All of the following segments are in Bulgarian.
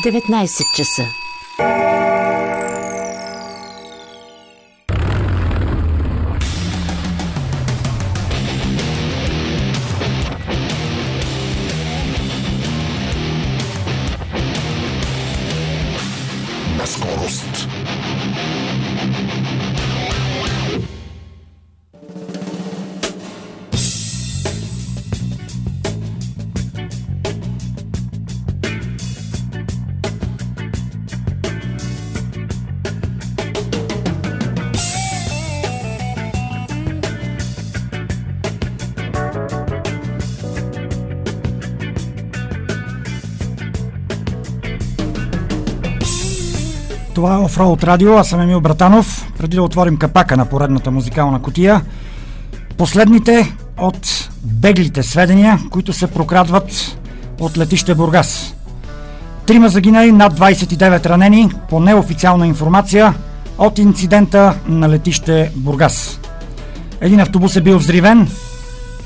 19 часа. Офро от радио, аз съм Емил Братанов. Преди да отворим капака на поредната музикална котия, последните от беглите сведения, които се прокрадват от летище Бургас. Трима загинали, над 29 ранени, по неофициална информация от инцидента на летище Бургас. Един автобус е бил взривен,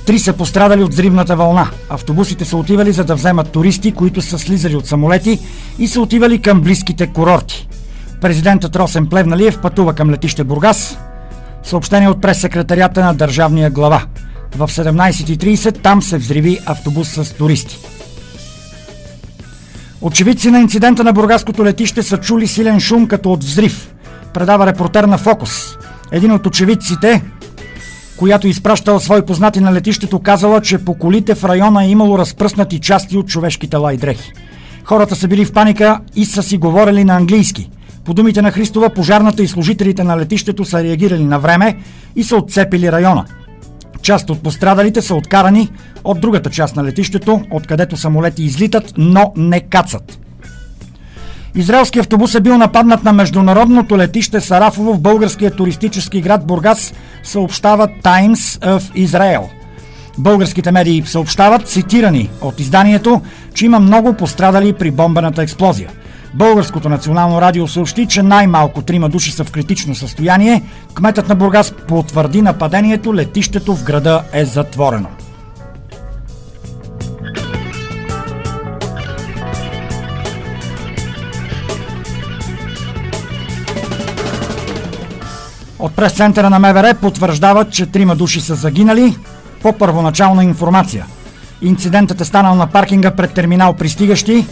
Три са пострадали от взривната вълна. Автобусите са отивали за да вземат туристи, които са слизали от самолети и са отивали към близките курорти. Президентът Росен Плевналиев пътува към летище Бургас. Съобщение от прес-секретарията на държавния глава. В 17.30 там се взриви автобус с туристи. Очевидци на инцидента на бургаското летище са чули силен шум като от взрив. Предава репортер на Фокус. Един от очевидците, която изпращал свои познати на летището, казала, че по колите в района е имало разпръснати части от човешки тела и дрехи. Хората са били в паника и са си говорили на английски. По думите на Христова, пожарната и служителите на летището са реагирали на време и са отцепили района. Част от пострадалите са откарани от другата част на летището, откъдето самолети излитат, но не кацат. Израелски автобус е бил нападнат на международното летище Сарафово в българския туристически град Бургас, съобщава Times of Israel. Българските медии съобщават, цитирани от изданието, че има много пострадали при бомбената експлозия. Българското национално радио съобщи, че най-малко трима души са в критично състояние. Кметът на Бургас потвърди нападението, летището в града е затворено. От прес-центъра на МВР потвърждават, че трима души са загинали по първоначална информация. Инцидентът е станал на паркинга пред терминал Пристигащи.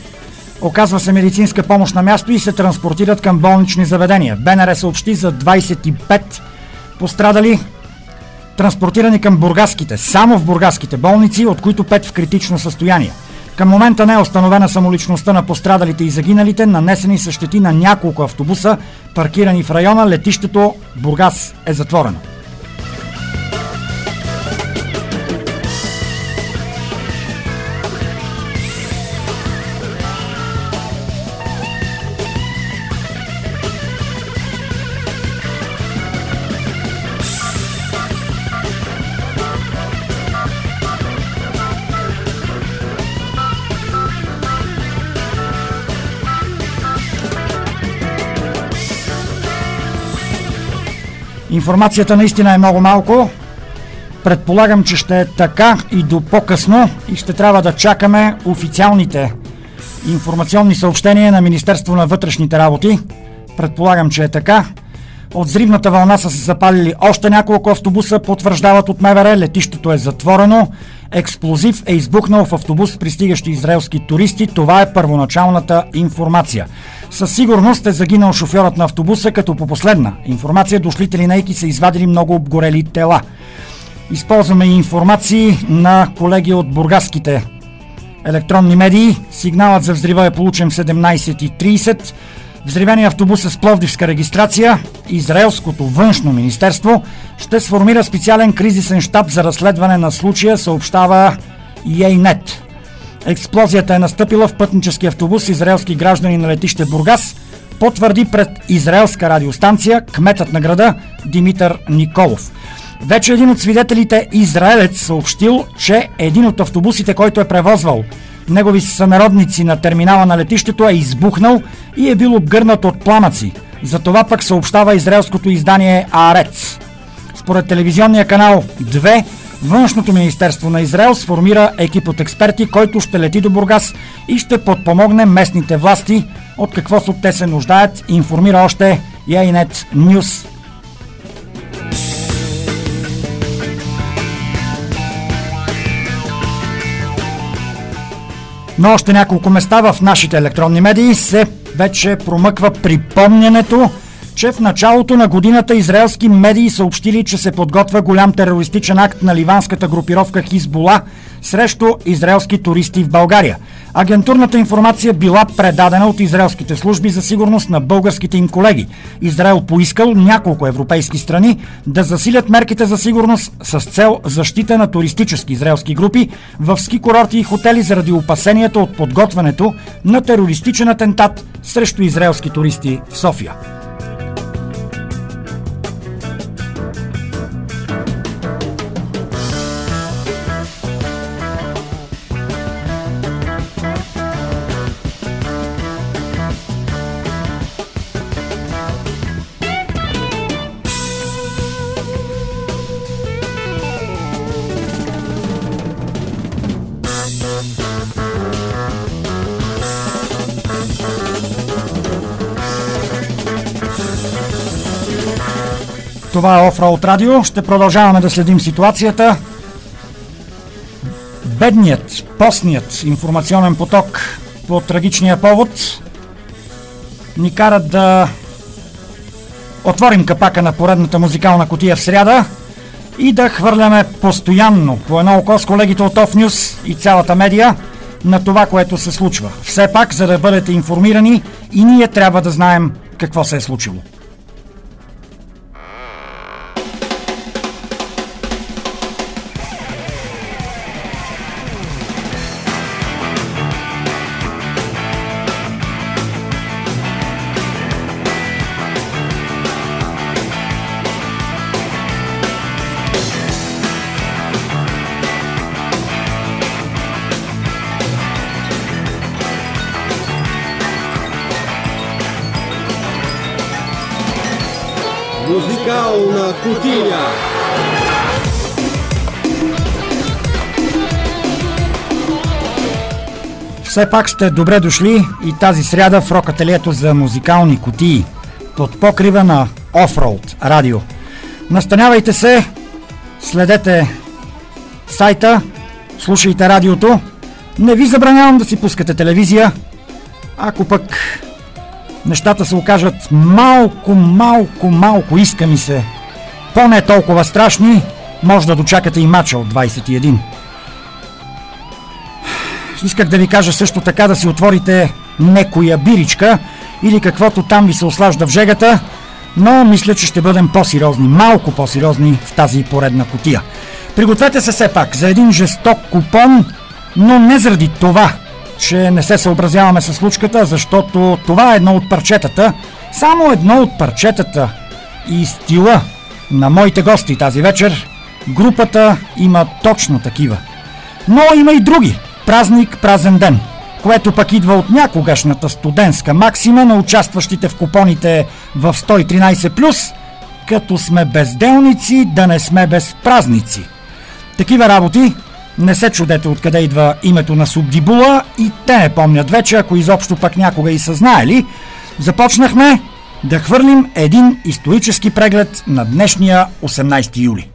Оказва се медицинска помощ на място и се транспортират към болнични заведения. БНР съобщи за 25 пострадали, транспортирани към бургаските, само в бургаските болници, от които 5 в критично състояние. Към момента не е установена самоличността на пострадалите и загиналите, нанесени са щети на няколко автобуса, паркирани в района. Летището Бургас е затворено. Информацията наистина е много малко. Предполагам, че ще е така и до по-късно и ще трябва да чакаме официалните информационни съобщения на Министерство на вътрешните работи. Предполагам, че е така. От взривната вълна са се запалили още няколко автобуса, потвърждават от МВР. Летището е затворено. Експлозив е избухнал в автобус пристигащи израелски туристи. Това е първоначалната информация. Със сигурност е загинал шофьорът на автобуса, като по последна информация дошлите линейки са извадили много обгорели тела. Използваме информации на колеги от бургаските електронни медии. Сигналът за взрива е получен в 17.30. Взривения автобус с пловдивска регистрация. Израелското външно министерство ще сформира специален кризисен штаб за разследване на случая, съобщава EANET. Експлозията е настъпила в пътнически автобус израелски граждани на летище Бургас, потвърди пред израелска радиостанция кметът на града Димитър Николов. Вече един от свидетелите, израелец, съобщил, че един от автобусите, който е превозвал негови сънародници на терминала на летището е избухнал и е бил обгърнат от пламъци. За това пък съобщава израелското издание Аарец. Според телевизионния канал 2, Външното министерство на Израел сформира екип от експерти, който ще лети до Бургас и ще подпомогне местните власти. От какво са те се нуждаят, информира още Яйнет Нюс. Но още няколко места в нашите електронни медии се вече промъква припомнянето че в началото на годината израелски медии съобщили, че се подготвя голям терористичен акт на ливанската групировка Хизбола срещу израелски туристи в България. Агентурната информация била предадена от израелските служби за сигурност на българските им колеги. Израел поискал няколко европейски страни да засилят мерките за сигурност с цел защита на туристически израелски групи в ски курорти и хотели заради опасенията от подготвянето на терористичен атентат срещу израелски туристи в София. Това е Offroad Radio. Ще продължаваме да следим ситуацията. Бедният, постният информационен поток по трагичния повод ни карат да отворим капака на поредната музикална котия в сряда и да хвърляме постоянно по едно око с колегите от Off News и цялата медия на това, което се случва. Все пак, за да бъдете информирани и ние трябва да знаем какво се е случило. Кутия. Все пак сте добре дошли и тази сряда в рокателието за музикални кутии под покрива на Offroad радио. Настанявайте се, следете сайта, слушайте радиото. Не ви забранявам да си пускате телевизия, ако пък нещата се окажат малко, малко, малко, иска ми се, по-не толкова страшни, може да дочакате и мача от 21. Исках да ви кажа също така да си отворите некоя биричка или каквото там ви се ослажда в жегата, но мисля, че ще бъдем по-сериозни, малко по-сериозни в тази поредна котия. Пригответе се все пак за един жесток купон, но не заради това, че не се съобразяваме с случката, защото това е едно от парчетата, само едно от парчетата и стила на моите гости тази вечер. Групата има точно такива. Но има и други. Празник, празен ден, което пък идва от някогашната студентска максима на участващите в купоните в 113+, като сме безделници, да не сме без празници. Такива работи не се чудете откъде идва името на Субдибула и те не помнят вече, ако изобщо пък някога и са знаели. Започнахме да хвърлим един исторически преглед на днешния 18 юли.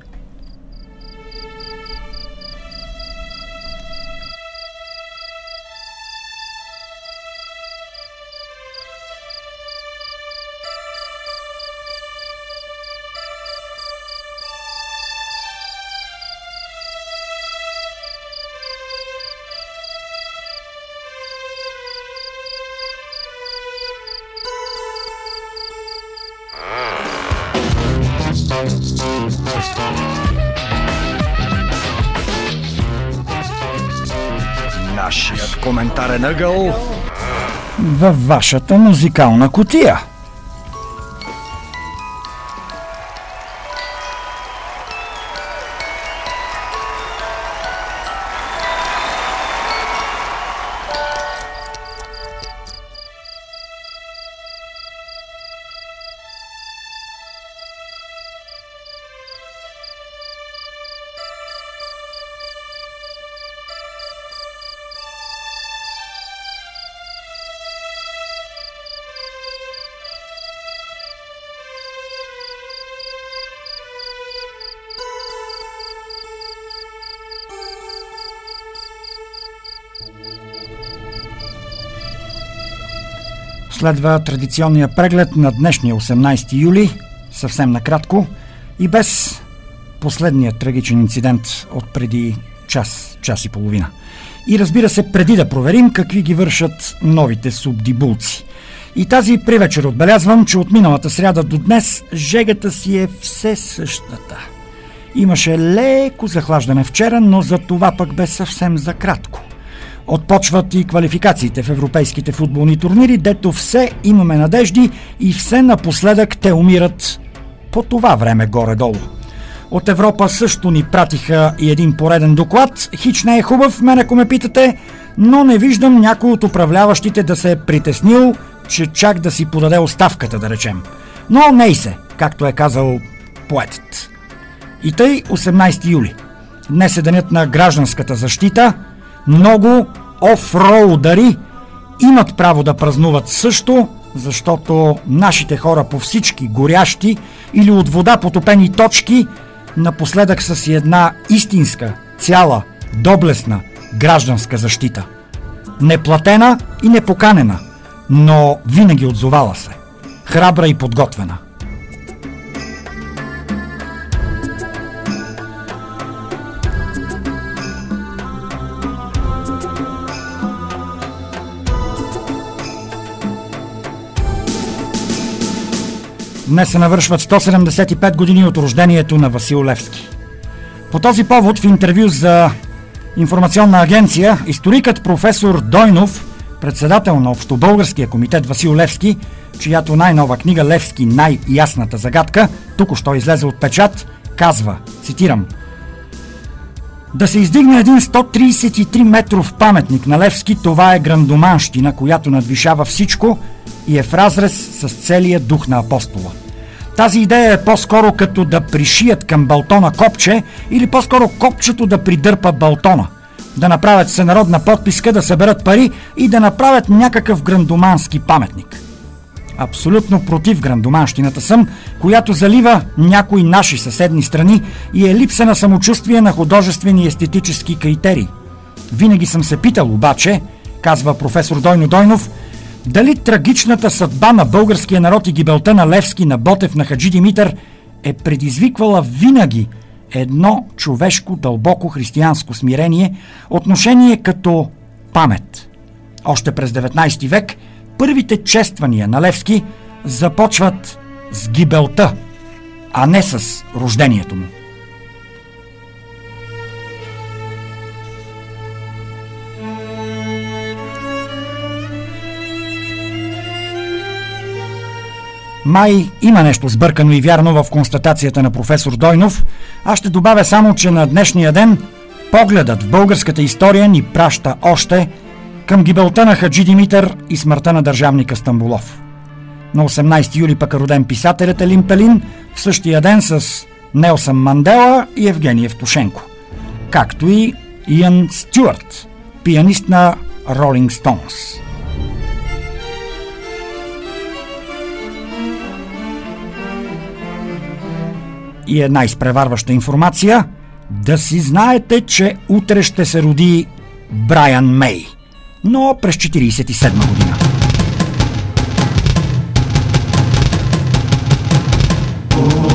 Ъгъл във вашата музикална котия. Следва традиционния преглед на днешния 18 юли, съвсем накратко и без последния трагичен инцидент от преди час, час и половина. И разбира се, преди да проверим какви ги вършат новите субдибулци. И тази привечер отбелязвам, че от миналата сряда до днес жегата си е все същата. Имаше леко захлаждане вчера, но за това пък бе съвсем за кратко. Отпочват и квалификациите в европейските футболни турнири, дето все имаме надежди и все напоследък те умират по това време горе-долу. От Европа също ни пратиха и един пореден доклад. Хич не е хубав, мен ако ме питате, но не виждам някой от управляващите да се е притеснил, че чак да си подаде оставката, да речем. Но ней се, както е казал поетът. И тъй 18 юли. Днес е денят на гражданската защита. Много офроудари имат право да празнуват също, защото нашите хора по всички горящи или от вода потопени точки напоследък са си една истинска, цяла, доблесна гражданска защита. Неплатена и непоканена, но винаги отзовала се. Храбра и подготвена – Днес се навършват 175 години от рождението на Васил Левски. По този повод в интервю за информационна агенция, историкът професор Дойнов, председател на Общобългарския комитет Васил Левски, чиято най-нова книга Левски най-ясната загадка, току-що излезе от печат, казва, цитирам, да се издигне един 133 метров паметник на Левски, това е грандоманщина, която надвишава всичко и е в разрез с целия дух на апостола. Тази идея е по-скоро като да пришият към балтона копче или по-скоро копчето да придърпа балтона. Да направят всенародна подписка, да съберат пари и да направят някакъв грандомански паметник. Абсолютно против грандоманщината съм, която залива някои наши съседни страни и е липса на самочувствие на художествени и естетически критерии. Винаги съм се питал обаче, казва професор Дойно Дойнов, дали трагичната съдба на българския народ и гибелта на Левски, на Ботев, на Хаджи Димитър е предизвиквала винаги едно човешко, дълбоко християнско смирение, отношение като памет. Още през 19 век първите чествания на Левски започват с гибелта, а не с рождението му. Май има нещо сбъркано и вярно в констатацията на професор Дойнов. Аз ще добавя само, че на днешния ден погледът в българската история ни праща още към гибелта на Хаджи Димитър и смъртта на държавника Стамбулов. На 18 юли пък е роден писателят Елин Пелин, в същия ден с Нелсън Мандела и Евгений Евтушенко. Както и Иан Стюарт, пианист на Ролинг Стоунс. и една изпреварваща информация. Да си знаете, че утре ще се роди Брайан Мей, но през 47 година. Oh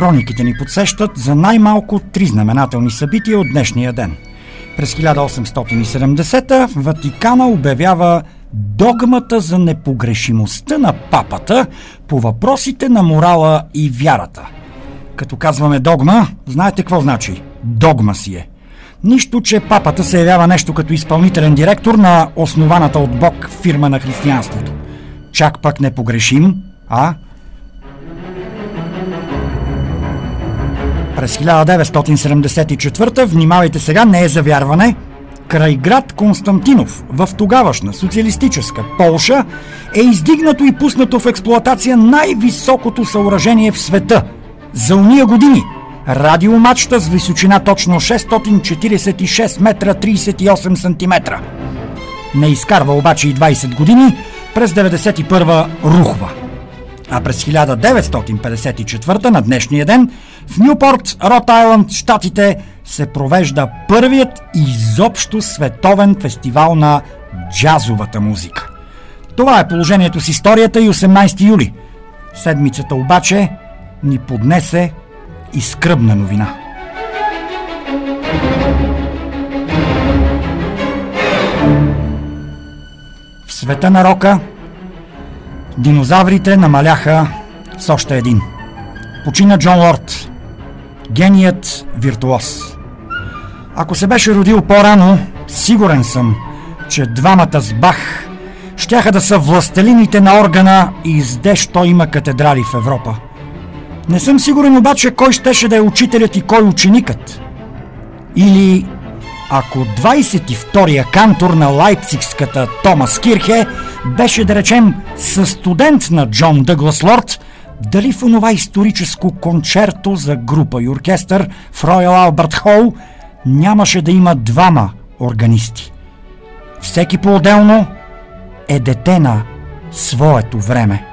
хрониките ни подсещат за най-малко три знаменателни събития от днешния ден. През 1870 Ватикана обявява догмата за непогрешимостта на папата по въпросите на морала и вярата. Като казваме догма, знаете какво значи? Догма си е. Нищо, че папата се явява нещо като изпълнителен директор на основаната от Бог фирма на християнството. Чак пък непогрешим, а? През 1974, внимавайте сега, не е за вярване, край град Константинов в тогавашна социалистическа Полша е издигнато и пуснато в експлоатация най-високото съоръжение в света за уния години – радиомачта с височина точно 646 метра 38 сантиметра. Не изкарва обаче и 20 години, през 91 рухва а през 1954 на днешния ден в Нюпорт, Рот Айланд, Штатите се провежда първият изобщо световен фестивал на джазовата музика. Това е положението с историята и 18 юли. Седмицата обаче ни поднесе и скръбна новина. В света на рока Динозаврите намаляха с още един. Почина Джон Лорд, геният виртуоз. Ако се беше родил по-рано, сигурен съм, че двамата с Бах щяха да са властелините на органа и сде, що има катедрали в Европа. Не съм сигурен обаче кой щеше да е учителят и кой ученикът. Или ако 22-я кантор на лайпцигската Томас Кирхе беше, да речем, със студент на Джон Дъглас Лорд, дали в онова историческо концерто за група и оркестър в Роял Алберт Хол нямаше да има двама органисти. Всеки по-отделно е дете на своето време.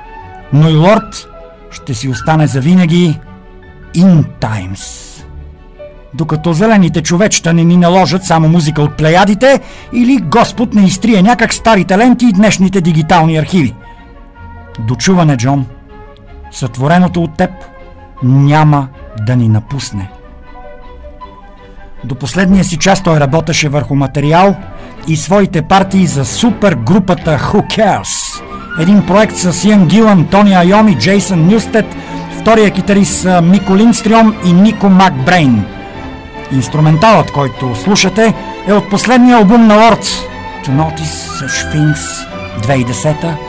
Но и Лорд ще си остане завинаги in times. докато зелените човечета не ни наложат само музика от плеядите или Господ не изтрие някак старите ленти и днешните дигитални архиви. Дочуване, Джон. Сътвореното от теб няма да ни напусне. До последния си час той работеше върху материал и своите партии за супергрупата Who Cares. Един проект с Иан Гилан, Тони Айоми, Джейсън Нюстед, втория китарист Мико Линдстрюм и Нико Макбрейн. Инструменталът, който слушате, е от последния албум на Лорд To Notice the Sphinx 2010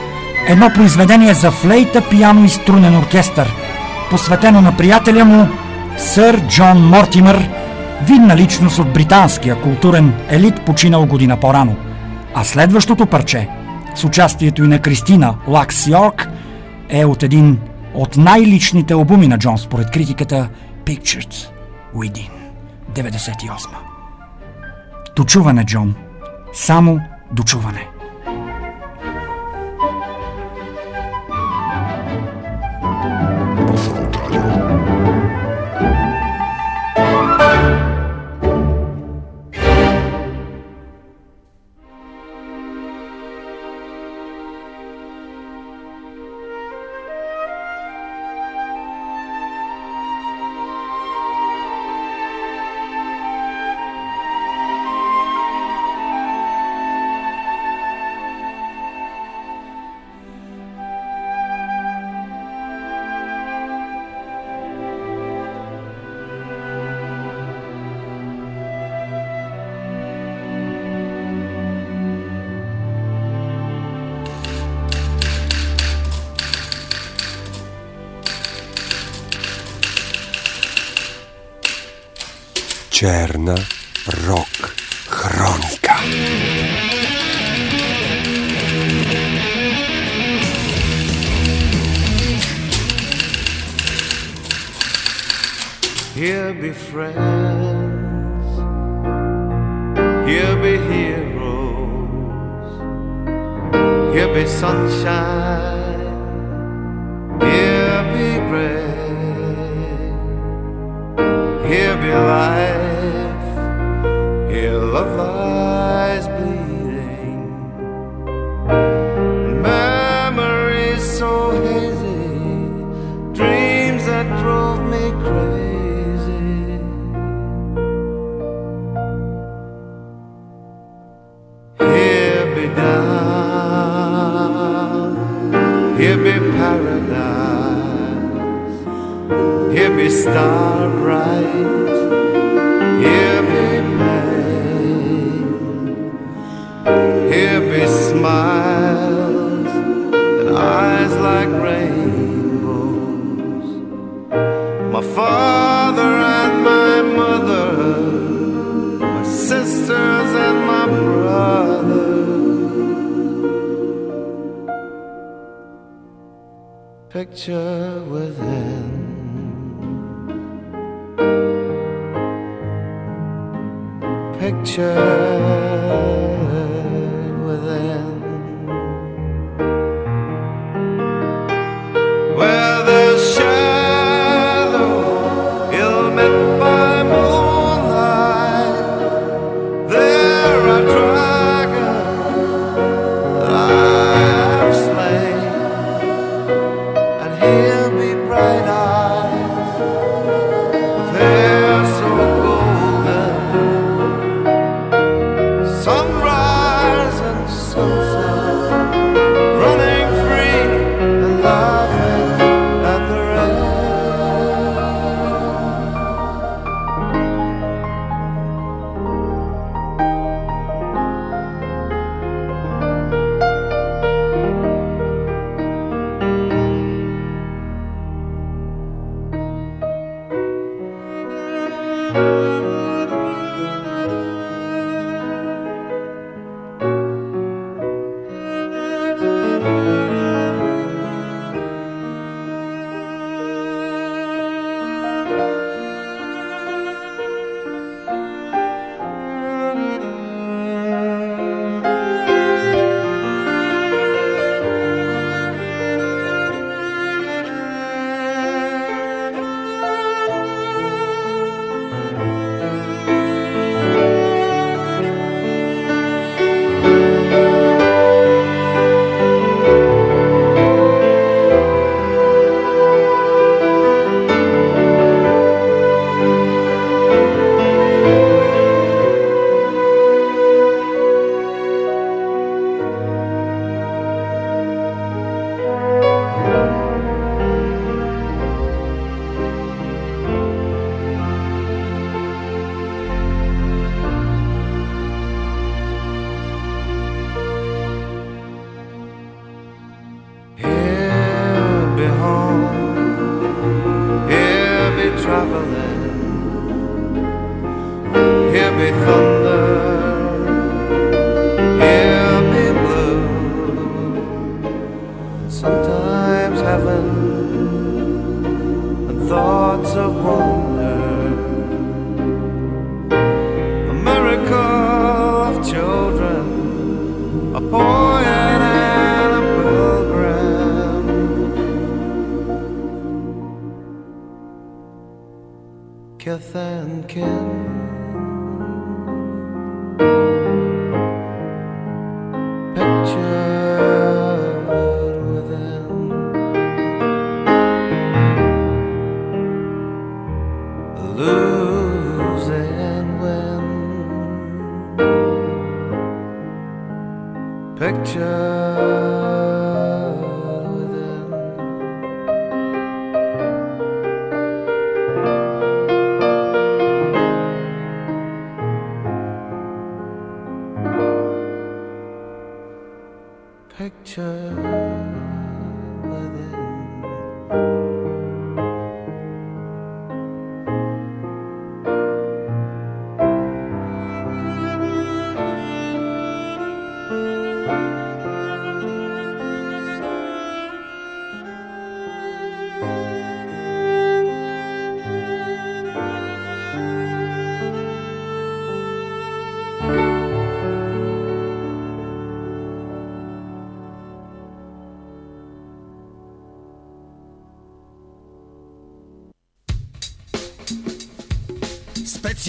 едно произведение за флейта, пиано и струнен оркестър, посветено на приятеля му Сър Джон Мортимър, видна личност от британския културен елит, починал година по-рано. А следващото парче, с участието и на Кристина Лакс Йорк, е от един от най-личните албуми на Джон според критиката Pictured Within 98. Дочуване, Джон. Само дочуване.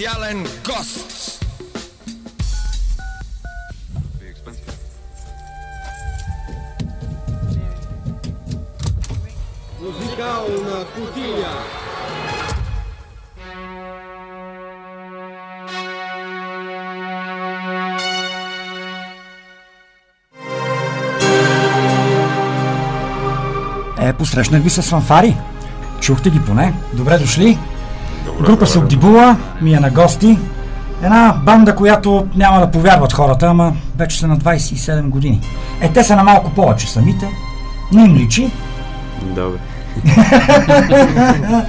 Специален гост! Музикална кутия. Е, посрещнах ви с фанфари. Чухте ги поне. Добре дошли. Група се обдибула, ми е на гости. Една банда, която няма да повярват хората, ама вече са на 27 години. Е, те са на малко повече самите. Не им личи. Добре.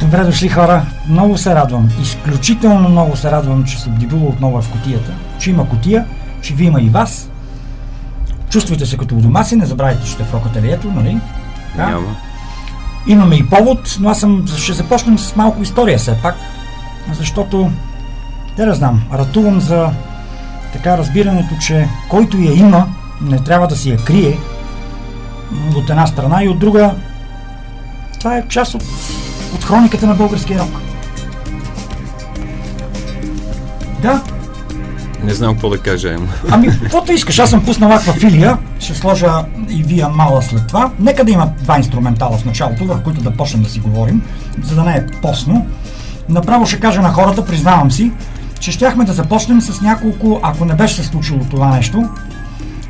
Добре дошли хора. Много се радвам. Изключително много се радвам, че се обдибула отново е в котията. Че има котия, че ви има и вас. Чувствайте се като у дома си, не забравяйте, че сте в рокателието, нали? Няма. Имаме и повод, но аз съм, ще започнем с малко история все пак, защото, те да знам, ратувам за така разбирането, че който я има, не трябва да си я крие от една страна и от друга, това е част от, от хрониката на българския рок. Да, Не знам какво да кажа, Емо. Ами, каквото искаш, аз съм пуснал аквафилия, ще сложа и вия мала след това. Нека да има два инструментала в началото, върху които да почнем да си говорим, за да не е постно. Направо ще кажа на хората, признавам си, че щяхме да започнем с няколко, ако не беше се случило това нещо,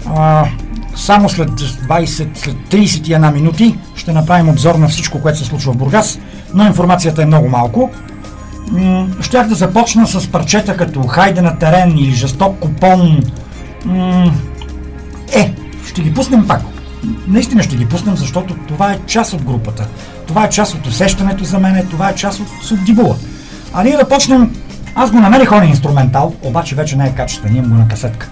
а, само след 20, след 31 минути ще направим обзор на всичко, което се случва в Бургас, но информацията е много малко. М, Щях да започна с парчета като Хайде на терен или Жесток купон. М, Е, ще ги пуснем пак. Наистина ще ги пуснем, защото това е част от групата. Това е част от усещането за мене, това е част от Субдибула. А ние да почнем... Аз го намерих он инструментал, обаче вече не е качествен, имам го на касетка.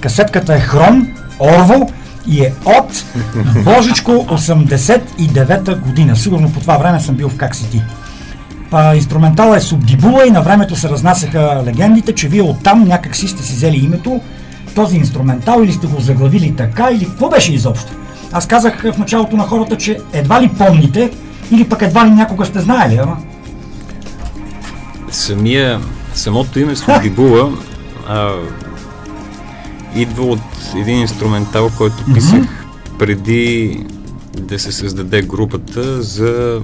Касетката е хром, орво и е от Божичко 89-та година. Сигурно по това време съм бил в Как си ти. Па, инструментала е Субдибула и на времето се разнасяха легендите, че вие оттам някак си сте си взели името, този инструментал или сте го заглавили така, или какво беше изобщо. Аз казах в началото на хората, че едва ли помните, или пък едва ли някога сте знаели, ама? Самия, самото име Слугибула а, идва от един инструментал, който писах преди да се създаде групата за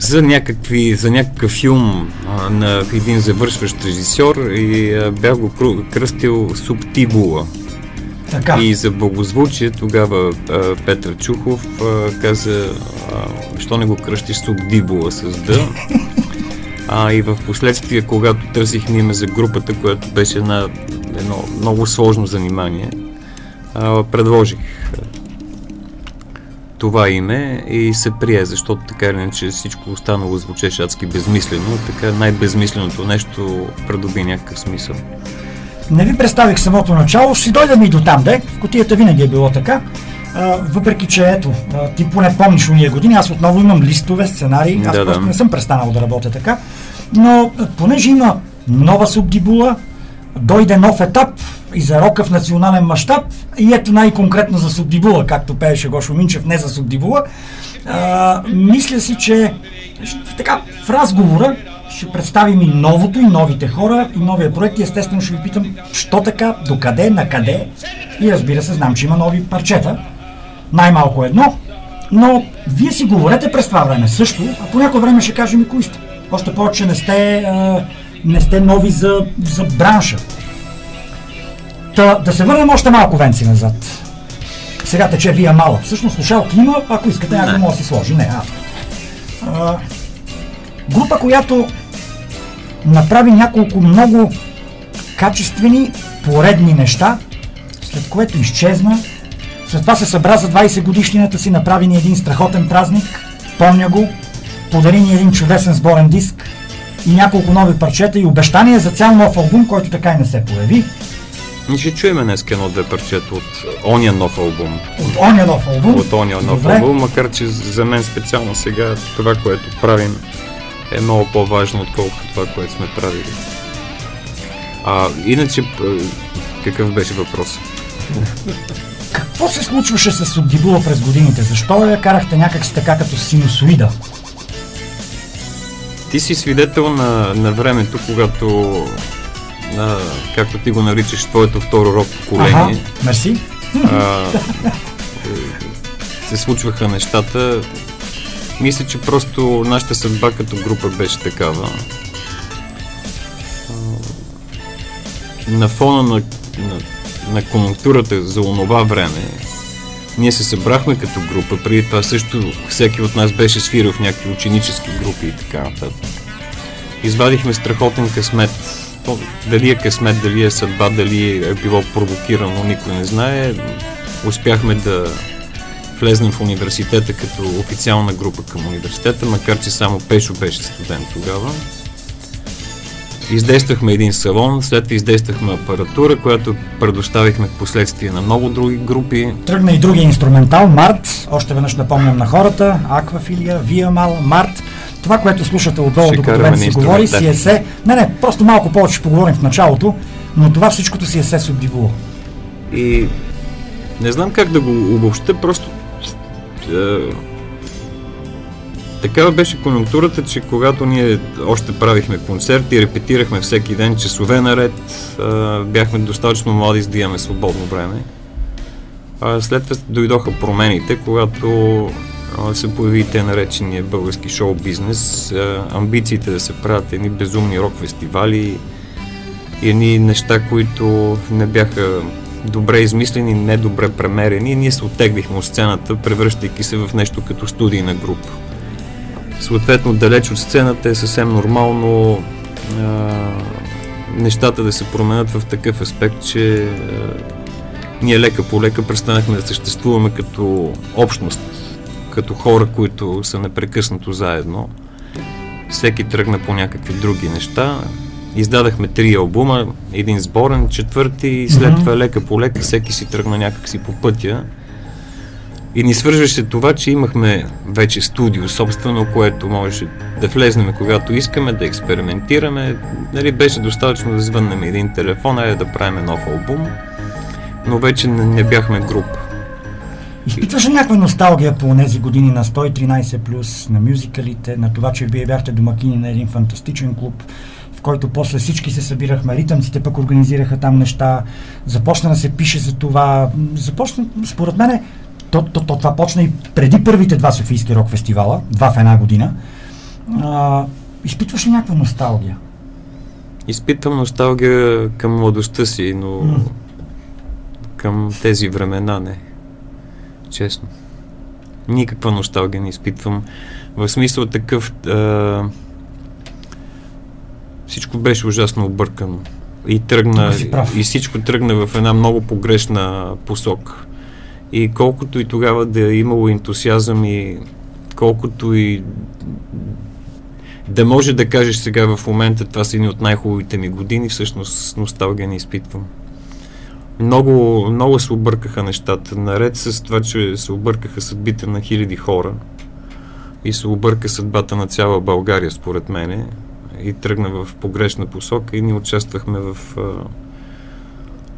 за, някакви, за някакъв филм а, на един завършващ режисьор и а, бях го кръстил Субтибула. така. И за благозвучие тогава а, Петър Чухов а, каза, а, що не го кръщиш Субдибула с Д. А, и в последствие, когато търсихме име за групата, което беше една, едно много сложно занимание, а, предложих това име и се прие, защото така или иначе всичко останало звучеше адски безмислено, така най-безмисленото нещо придоби някакъв смисъл. Не ви представих самото начало, ще си дойдем и до там, де. В котията винаги е било така. А, въпреки, че ето, а, ти поне помниш уния години, аз отново имам листове, сценарии, аз Да, просто да. не съм престанал да работя така. Но понеже има нова субдибула, дойде нов етап и за рока в национален мащаб и ето най-конкретно за Субдибула, както пееше Гошо Минчев, не за Субдибула. А, мисля си, че така, в разговора ще представим и новото, и новите хора, и новия проект. И естествено ще ви питам, що така, докъде, на къде. И разбира се, знам, че има нови парчета. Най-малко едно. Но вие си говорете през това време също, а по някое време ще кажем и кои сте. Още повече не сте, а, не сте нови за, за бранша. Та, да се върнем още малко венци назад. Сега тече вия мала. Всъщност слушалки има, ако искате, някой може да си сложи. Не, а. а група, която направи няколко много качествени, поредни неща, след което изчезна. След това се събра за 20 годишнината си, направи ни един страхотен празник, помня го, подари ни един чудесен сборен диск и няколко нови парчета и обещание за цял нов албум, който така и не се появи. И ще чуем днес едно-две парчета от ония нов албум. От оня нов албум. От ония нов Добре. албум, макар че за мен специално сега това, което правим е много по-важно, отколкото това, което сме правили. А, иначе, п- какъв беше въпрос? Какво се случваше с Субдибула през годините? Защо я карахте някак си така като синусоида? Ти си свидетел на, на времето, когато, а, както ти го наричаш, твоето второ рок Ага, поколение, мерси. а, е, се случваха нещата. Мисля, че просто нашата съдба като група беше такава. На фона на, на, на конъюнктурата за онова време, ние се събрахме като група. Преди това също всеки от нас беше свирил в някакви ученически групи и така нататък. Извадихме страхотен късмет. То, дали е късмет, дали е съдба, дали е било провокирано, никой не знае. Успяхме да влезнем в университета като официална група към университета, макар че само Пешо беше студент тогава. Издействахме един салон, след това издействахме апаратура, която предоставихме в последствие на много други групи. Тръгна и другия инструментал, Март. Още веднъж напомням на хората. Аквафилия, Виамал, Март. Това, което слушате отдолу, докато на си говори, си е се... Не, не, просто малко повече ще поговорим в началото, но това всичкото си е се Субдибула. И не знам как да го обобща, просто е, такава беше конъюнктурата, че когато ние още правихме концерти, репетирахме всеки ден, часове наред, е, бяхме достатъчно млади, за да имаме свободно време. А след това дойдоха промените, когато се появи те наречения български шоу бизнес, а, амбициите да се правят едни безумни рок фестивали, и едни неща, които не бяха добре измислени, недобре премерени. Ние се оттеглихме от сцената, превръщайки се в нещо като студийна група. Съответно, далеч от сцената е съвсем нормално а, нещата да се променят в такъв аспект, че а, ние лека по лека престанахме да съществуваме като общност, като хора, които са непрекъснато заедно. Всеки тръгна по някакви други неща. Издадахме три албума, един сборен, четвърти и след това лека по лека всеки си тръгна някакси по пътя. И ни свържеше това, че имахме вече студио собствено, което можеше да влезнем когато искаме, да експериментираме. Нали, беше достатъчно да звъннем един телефон, айде да правим нов албум, но вече не, не бяхме група. Изпитваш ли някаква носталгия по тези години на 113 плюс, на мюзикалите, на това, че вие бяхте домакини на един фантастичен клуб, в който после всички се събирахме, ритъмците пък организираха там неща, започна да се пише за това, започна, според мен, то, то, то това почна и преди първите два Софийски рок фестивала, два в една година. А, изпитваш ли някаква носталгия? Изпитвам носталгия към младостта си, но М. към тези времена не. Честно. Никаква носталгия не изпитвам. В смисъл такъв... А, всичко беше ужасно объркано. И тръгна... И всичко тръгна в една много погрешна посока. И колкото и тогава да е имало ентусиазъм и колкото и да може да кажеш сега в момента, това са едни от най-хубавите ми години, всъщност носталгия не изпитвам. Много, много се объркаха нещата. Наред с това, че се объркаха съдбите на хиляди хора и се обърка съдбата на цяла България, според мене. и тръгна в погрешна посока и ние участвахме в,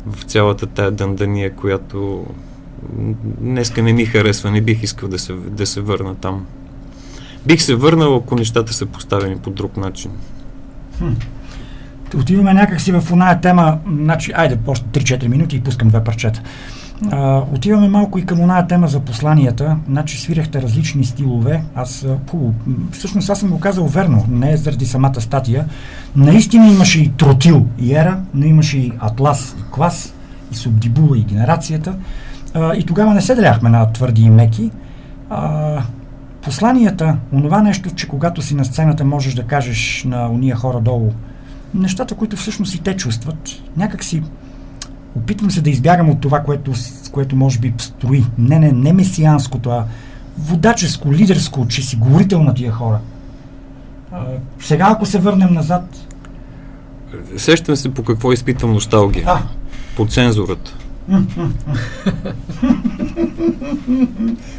в цялата тая дъндания, която днеска не ми харесва, не бих искал да се, да се върна там. Бих се върнал, ако нещата са поставени по друг начин. Отиваме някакси в оная тема, значи, айде, още 3-4 минути и пускам две парчета. А, отиваме малко и към оная тема за посланията. Значи свиряхте различни стилове. Аз, хубаво, всъщност аз съм го казал верно, не е заради самата статия. Наистина имаше и Тротил и Ера, но имаше и Атлас и Клас, и Субдибула и Генерацията. А, и тогава не се деляхме на твърди и меки. А, посланията, онова нещо, че когато си на сцената можеш да кажеш на уния хора долу, нещата, които всъщност и те чувстват, някак си опитвам се да избягам от това, което, което може би строи. Не, не, не месианското, а водаческо, лидерско, че си говорител на тия хора. А, сега, ако се върнем назад, Сещам се по какво изпитвам носталгия. а, По цензурата.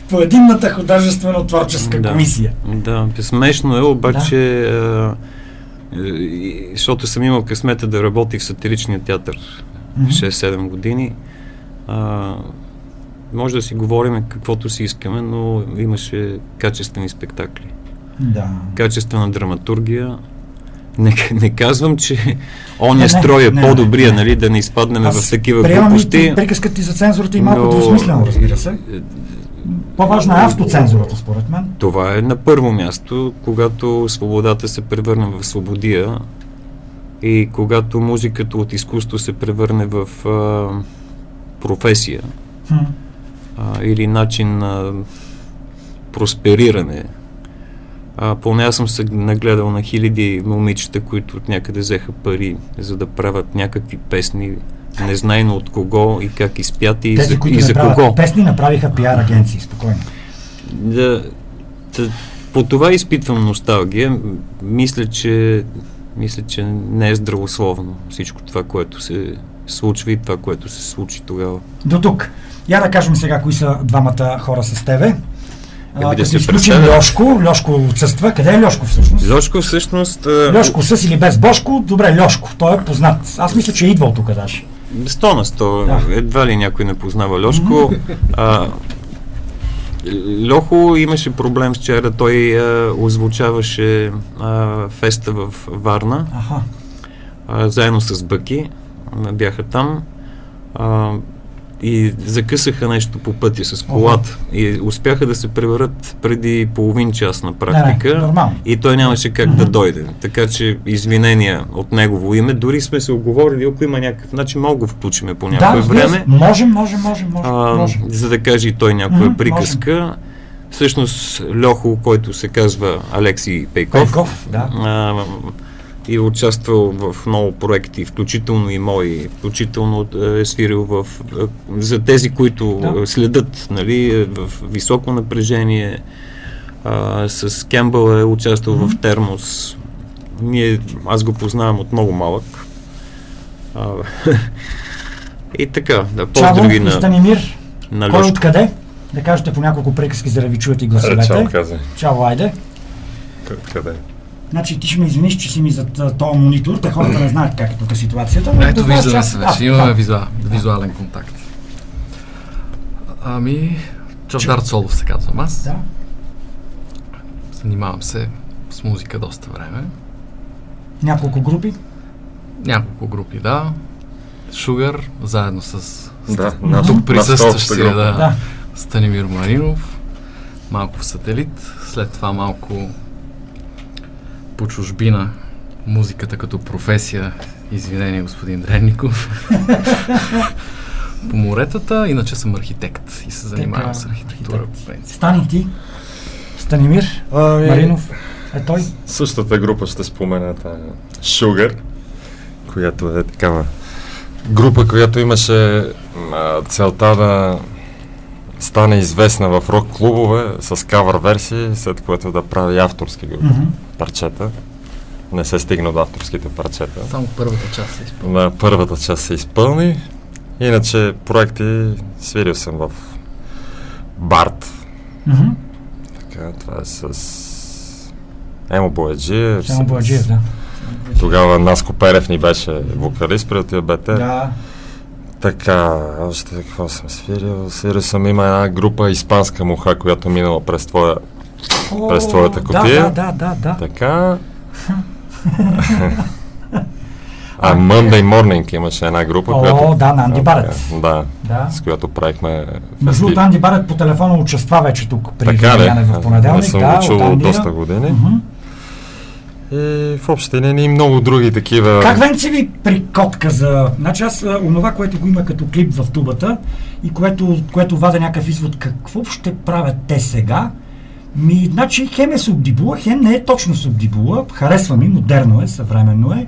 по единната художествено-творческа Да. комисия. Да, смешно е, обаче, а, и- защото съм имал късмета да работи в сатиричния театър Мгм. 6-7 години. А, може да си говорим каквото си искаме, но имаше качествени спектакли. Да. Качествена драматургия. Не, не казвам, че он Не, е не, строй е не, по-добрия, не. нали, да не изпаднем в такива приемам глупости. приказката ти за цензурата и малко но- двусмислено, разбира се. По-важна е автоцензурата, според мен. Това е на първо място, когато свободата се превърне в свободия и когато музиката от изкуство се превърне в а, професия Хм. а, или начин на проспериране. А, поне аз съм се нагледал на хиляди момичета, които от някъде взеха пари, за да правят някакви песни, незнайно от кого и как изпяти и Тези, за, които и за кого. песни, направиха пиар агенции, спокойно. Да, да, по това изпитвам носталгия. Мисля, че мисля, че не е здравословно всичко това, което се случва и това, което се случи тогава. До тук. Я да кажем сега кои са двамата хора с тебе. Еми, да се изключим представя. Льошко, Льошко отсъства. Къде е Льошко всъщност? Льошко всъщност... Льошко с или без Бошко? Добре, Льошко. Той е познат. Аз мисля, че е идвал тук даже. Сто на сто. Да. Едва ли някой не познава Льошко. А, Льохо имаше проблем вчера. Той а, озвучаваше а, феста в Варна. Аха. а, заедно с Бъки бяха там а, и закъсаха нещо по пътя с колата и успяха да се превърят преди половин час на практика не, нормално. и той нямаше как да дойде. Така че извинения от негово име. Дори сме се оговорили, ако има някакъв начин, мога го включиме по Да, някое се. време, Можем, можем, можем, можем. а, можем. за да каже и той някоя Мгм, приказка. Всъщност Льохо, който се казва Алекси Пейков, Пейков, да. а, и е участвал в много проекти, включително и мои, включително е, е свирил в, е, за тези, които Да. следят нали, е, в високо напрежение. А, с Кембъл е участвал в Термос. Ние, аз го познавам от много малък. А, и така, да, поздрави на, Станимир. на Кой откъде? Да кажете по няколко приказки, за да ви чуете и гласовете. Чао, казай. Чао, айде. Къде? Значи ти ще ме извиниш, че си ми зад този монитор. Те хората не знаят как е тук ситуацията. но Ето да виждаме се А, вече, имаме да. визуал, визуален контакт. Ами, Чавдар Цолов се казвам аз. Да. Занимавам се с музика доста време. Няколко групи. Няколко групи, да. Шугър, заедно с, Да, тук на- присъстващия да, Да. Станимир Маринов. Малко в сателит. След това малко по чужбина. Музиката като професия. Извинение, господин Дренников. по моретата, иначе съм архитект и се занимавам Така, с архитектура. Стани ти. Станимир. Ами, Маринов. Е той. Същата група ще спомена Sugar, която е такава група, която имаше а, целта да стане известна в рок клубове с кавър версии, след което да прави авторски групи, Мгм. Парчета. Не се стигна до авторските парчета. Само първата част се изпълнява. На първата част се изпълни. Иначе проекти свирил съм в Барт. Мгм. Така, това е с Емо Бояджиев. С- Бояджиев, да. Тогава Наско Перев ни беше вокалист при отива БТ. Да. Така, още какво съм свирил? Свирил съм има една група испанска муха, която минала през твоя... О, През твоята Да, кутия? да, да, да, да. Така... а Monday Morning имаше една група, О, която... да, на Анди А, Барет. Да, Да. с която правихме Между другото, Анди Барет по телефона участва вече тук при Така ли? В понеделник. Не съм да, чул от доста години. Мгм. И в общи линии много други такива... Как Венци ви прикотка за... Значи аз онова, което го има като клип в тубата и което, което вада някакъв извод, какво ще правят те сега? Ми, значи, хем е субдибула, хем не е точно субдибула, харесва ми, модерно е, съвременно е.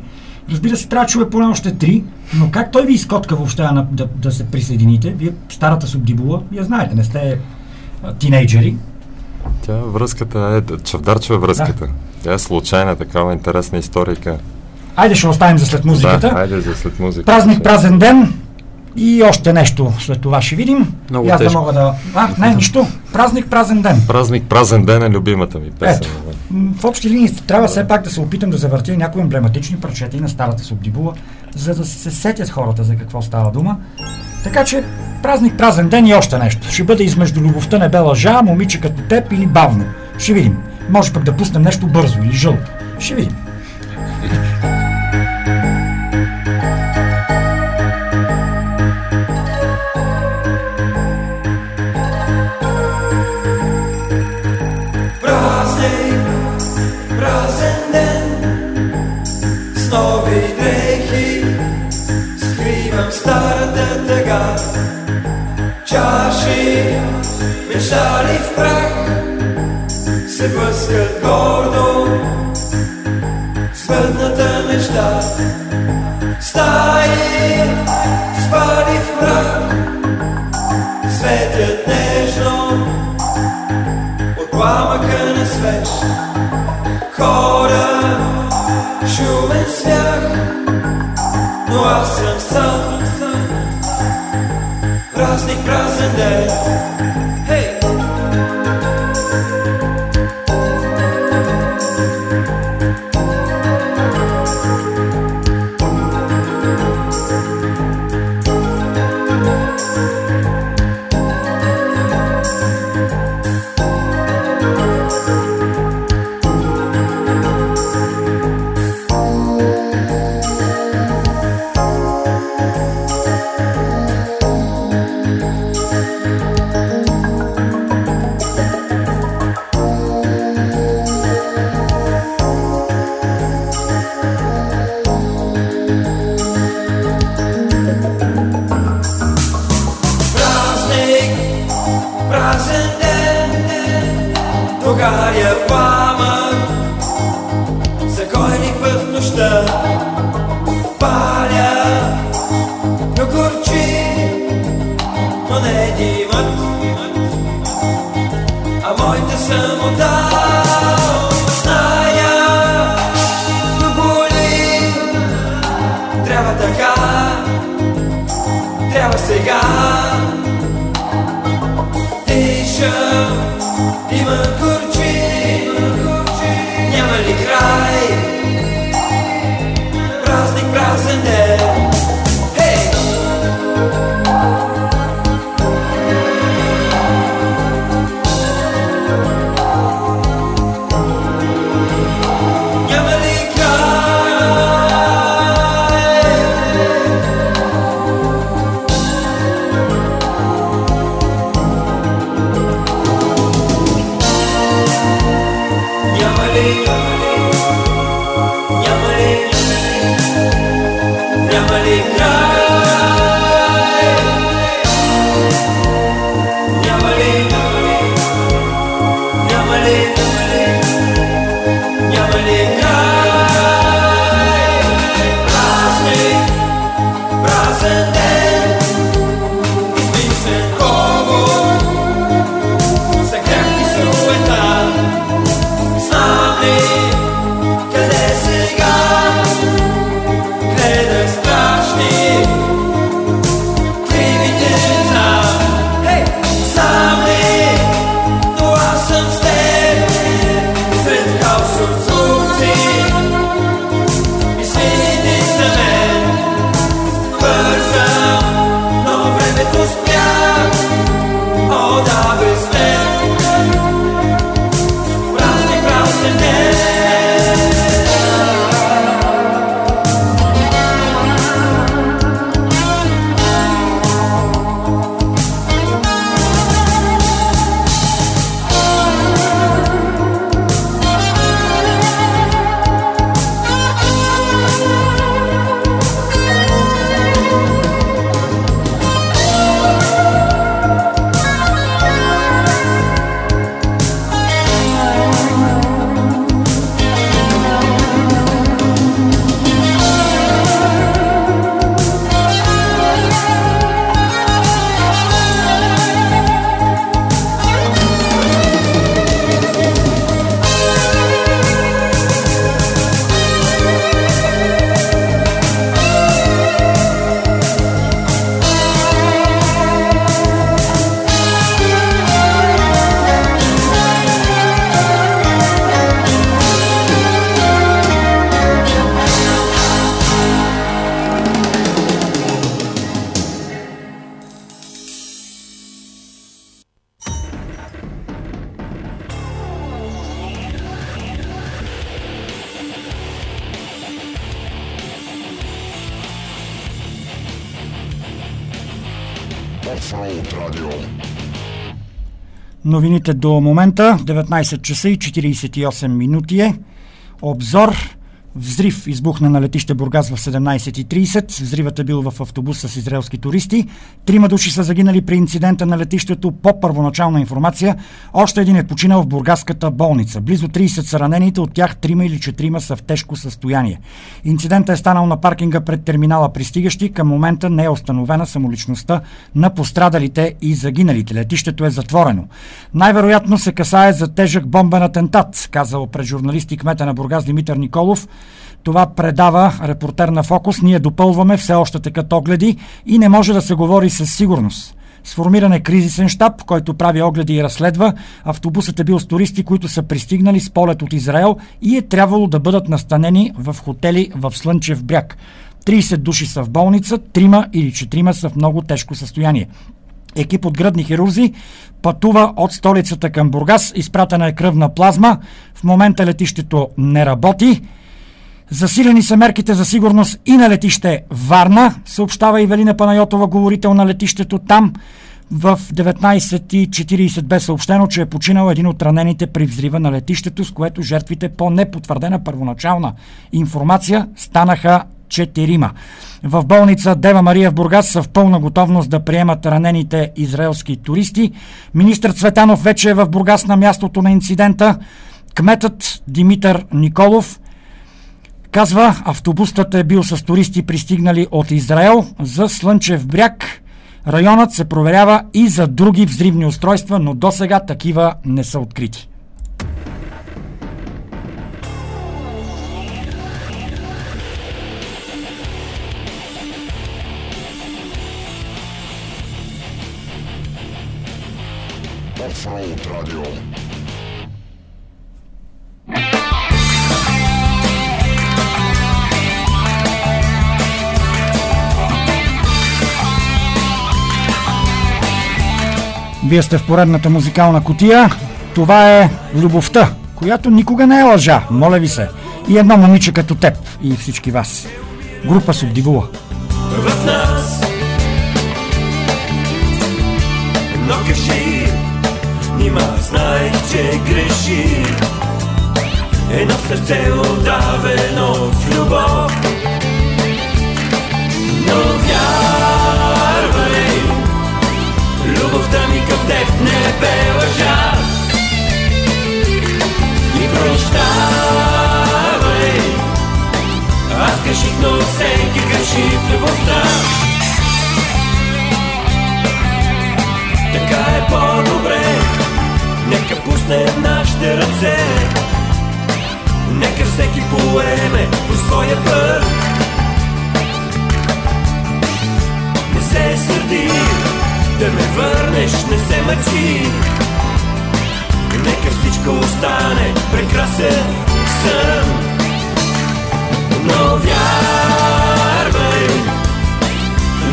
Разбира се, трябва да чуе поне още три, но как той ви изкотка въобще да, да, да се присъедините? Вие старата субдибула, вие знаете, не сте а, тинейджери. Тя връзката е... Чавдарчева връзката. Тя е случайна, такава интересна историка. Айде ще оставим за след музиката. Да, айде за след музика. Празник, празен ден и още нещо след това ще видим. Много и аз да тежко. мога да... А, не, нищо. Празник, празен ден. Празник, празен ден е любимата ми песен. Ето. В общи линии трябва все пак да се опитам да завъртя някои емблематични парчета и на старата субдибула, за да се сетят хората за какво става дума. Така че празник, празен ден и още нещо. Ще бъде измежду любовта не бе лъжа, момиче като теб или бавно. Ще видим. Може пък да пуснем нещо бързо или жълто. Ще видим. Тъга Чаши, мечтали в прах Се блъскат гордо. С бъдната мечта Стаи, спали в мрак Светят нежно. От пламъка на свеж Хора, шумен смях Но аз съм сам Празник, празен ден Хей! Boga je Новините до момента 19 часа и 48 минути е. Обзор Взрив избухна на летище Бургас в 17.30. Взривът е бил в автобус с израелски туристи. Трима души са загинали при инцидента на летището по първоначална информация. Още един е починал в бургаската болница. Близо 30 са ранените, от тях трима или четирима са в тежко състояние. Инцидентът е станал на паркинга пред терминала пристигащи. Към момента не е установена самоличността на пострадалите и загиналите. Летището е затворено. Най-вероятно се касае за тежък бомбен атентат, казал пред журналисти кмета на Бургас Димитър Николов. Това предава репортер на Фокус. Ние допълваме, все още текат огледи и не може да се говори със сигурност. Сформиран е кризисен щаб, който прави огледи и разследва. Автобусът е бил с туристи, които са пристигнали с полет от Израел и е трябвало да бъдат настанени в хотели в Слънчев бряг. 30 души са в болница, трима или четирима са в много тежко състояние. Екип от гръдни хирурзи пътува от столицата към Бургас. Изпратена е кръвна плазма. В момента летището не работи. Засилени са мерките за сигурност и на летище Варна, съобщава Ивелина Панайотова, говорител на летището там. В 19.40 бе съобщено, че е починал един от ранените при взрива на летището, с което жертвите по непотвърдена първоначална информация станаха четирима. В болница Дева Мария в Бургас са в пълна готовност да приемат ранените израелски туристи. Министр Цветанов вече е в Бургас на мястото на инцидента. Кметът Димитър Николов – Казва, автобусът е бил с туристи пристигнали от Израел за Слънчев бряг. Районът се проверява и за други взривни устройства, но до сега такива не са открити. Offroad Radio. Вие сте в поредната музикална котия. Това е любовта, която никога не е лъжа, моля ви се. И едно момиче като теб и всички вас. Група Субдивула. в нас Но кажи, нима знай, че греши Едно сърце отдавено в любов Но вярвай, любовта ми към теб не бе лъжа. И прощавай, аз греших, но всеки греши в любовта. Така е по-добре. Нека пуснем нашите ръце. Нека всеки поеме по своя път. Не се сърди Да ме върнеш, не се мъчи. Нека всичко остане прекрасен сън. Но вярвай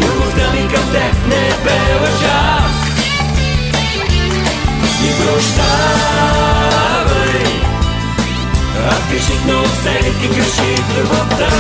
Любовта ми към теб не бе лъжа. И прощавай Аз греших, но всеки греши любовта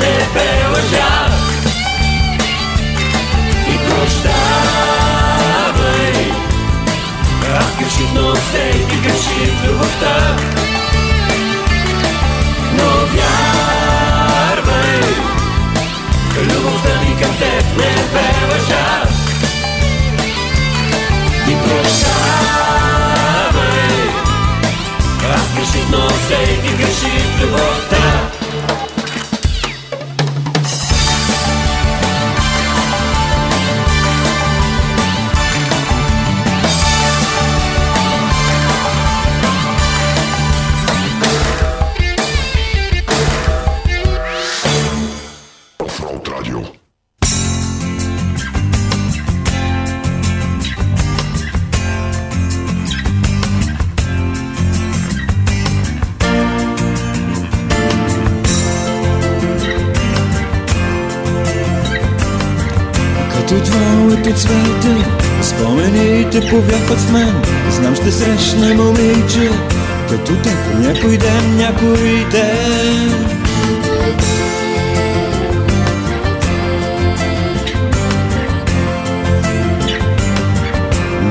не бе лъжа И прощавай. Аз греших, но всеки греши в любовта. Но вярвай Любовта ми към теб не бе лъжа И прощавай. Аз греших, но всеки греши в любовта повярват в мен Знам ще срещна момиче Като теб някой ден, някой ден.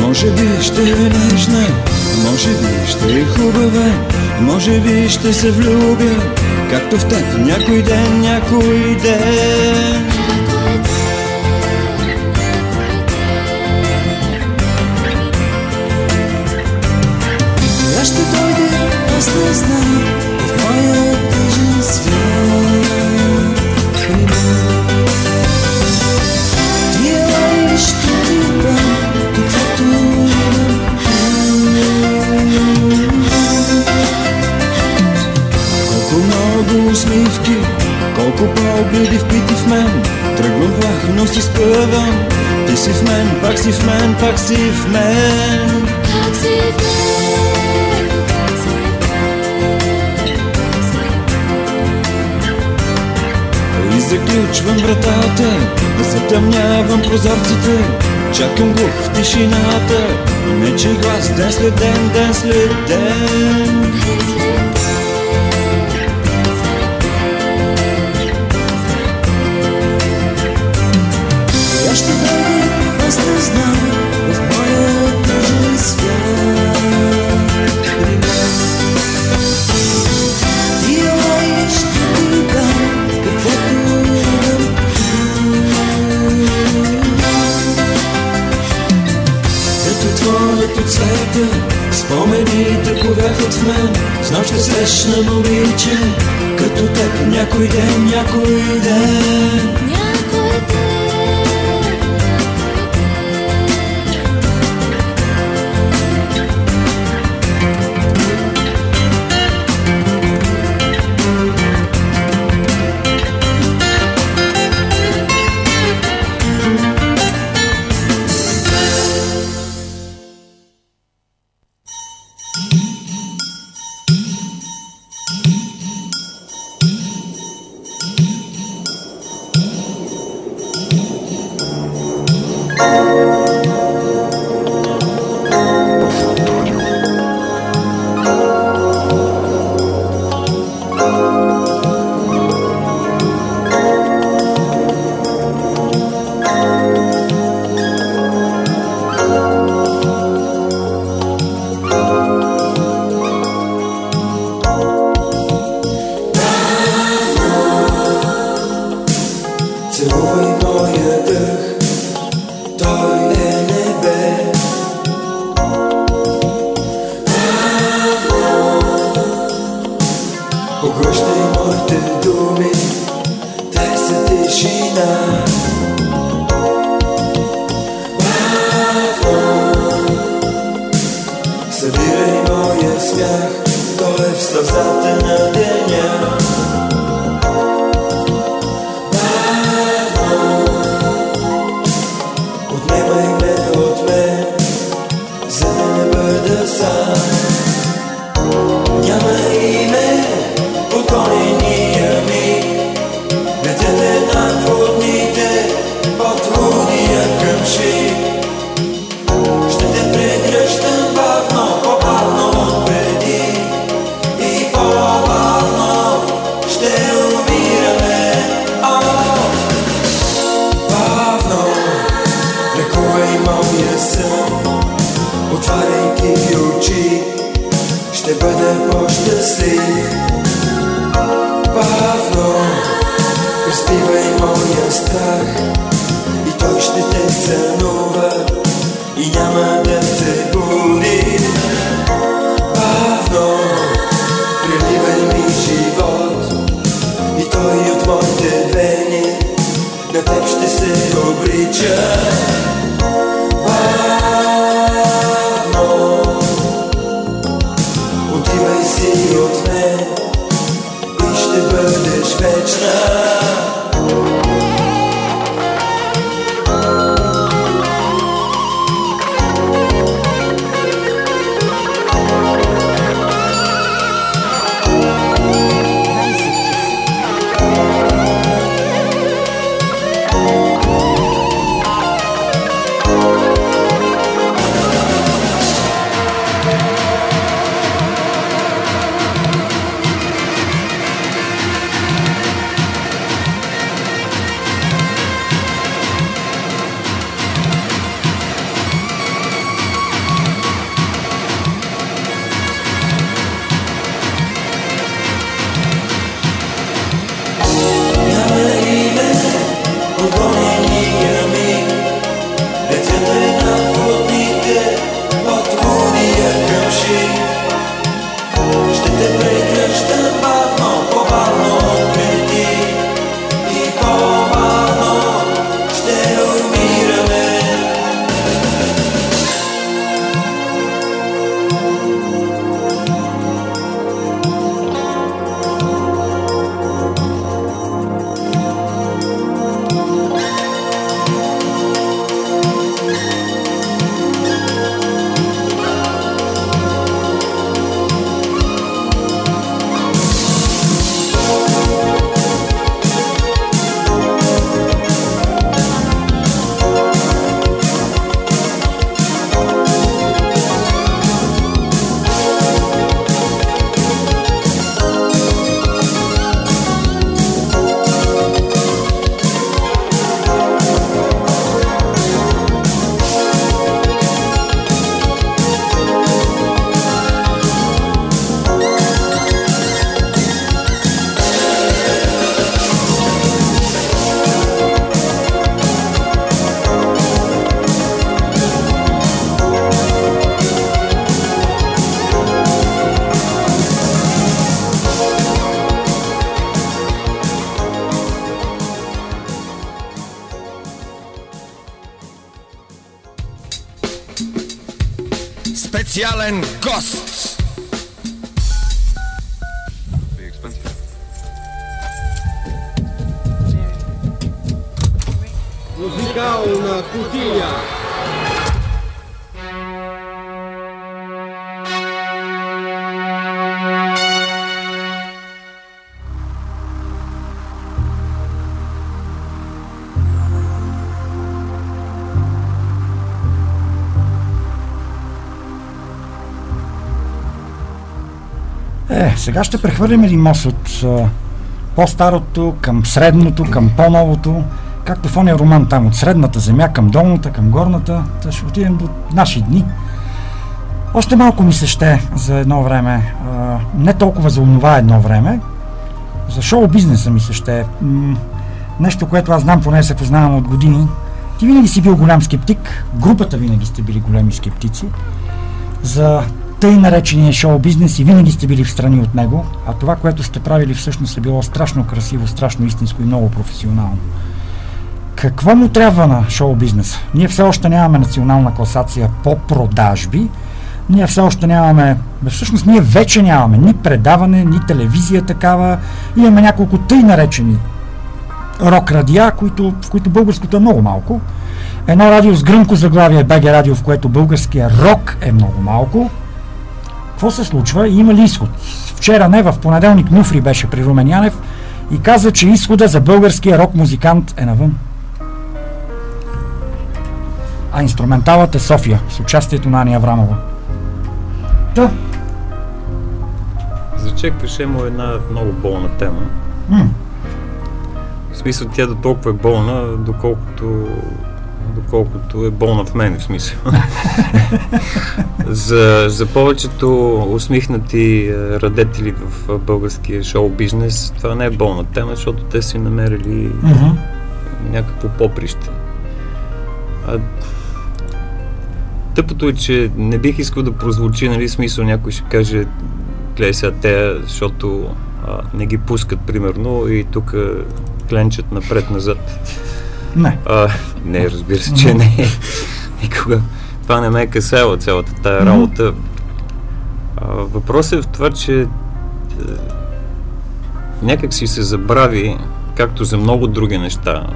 Може би ще е нежна Може би ще е хубава Може би ще се влюбя Както в теб някой ден, някой ден. taxi man. Taxi man. Taxi man. И заключвам вратата, да затъмнявам прозорците, чакам го в тишината, не че глас ден след ден, ден след ден. Ден след Е, сега ще прехвърлим един мост от а, по-старото към средното, към по-новото, както в ония роман там, от средната земя към долната, към горната, та ще отидем до наши дни. Още малко ми се ще за едно време, а, не толкова за онова едно време, за шоу бизнеса ми се ще. М- нещо, което аз знам, поне се познавам от години. Ти винаги си бил голям скептик, групата винаги сте били големи скептици за тъй наречения шоу бизнес и винаги сте били в страни от него, а това, което сте правили всъщност е било страшно красиво, страшно истинско и много професионално. Какво му трябва на шоу бизнес? Ние все още нямаме национална класация по продажби, ние все още нямаме, всъщност ние вече нямаме ни предаване, ни телевизия такава, имаме няколко тъй наречени рок радиа, които, в които българското е много малко. Едно радио с гръмко заглавие БГ радио, в което българския рок е много малко. Какво се случва и има ли изход? Вчера не, в понеделник Муфри беше при Румен Янев и каза, че изхода за българския рок музикант е навън. А инструменталът е София, с участието на Ани Аврамова. Пешемо е една много болна тема. м- В смисъл тя до толкова е болна, доколкото доколкото е болна в мен, в смисъл. за, за повечето усмихнати е, радетели в е, българския шоу бизнес, това не е болна тема, защото те си намерили мгм. някакво поприще. А, тъпото е, че не бих искал да прозвучи, нали, смисъл някой ще каже, гледай сега те, защото а, не ги пускат, примерно, и тук кленчат напред-назад. Не. А, не, разбира се, че не. Никога. Това не ме е касаело цялата тая работа. А, въпросът е в това, че е, някак си се забрави, както за много други неща.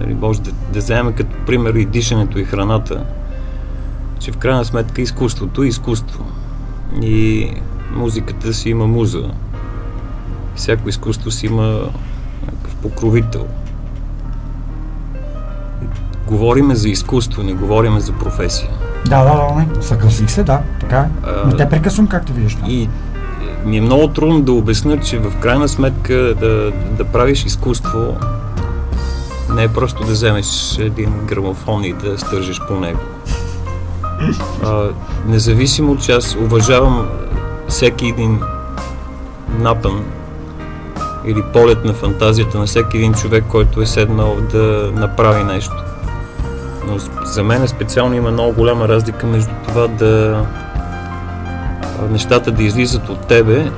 Нали, може да, да вземем като пример и дишането и храната, че в крайна сметка изкуството е изкуство. И музиката си има муза. Всяко изкуство си има някакъв покровител. Говориме за изкуство, не говориме за професия. Да, да, да, не. Съгласих се, да, така е. Не те прекъсвам, както виждаш. И е, ми е много трудно да обясня, че в крайна сметка да, да правиш изкуство не е просто да вземеш един грамофон и да стържиш по него. А, независимо, че аз уважавам всеки един напън или полет на фантазията на всеки един човек, който е седнал да направи нещо. Но за мен специално има много голяма разлика между това да нещата да излизат от тебе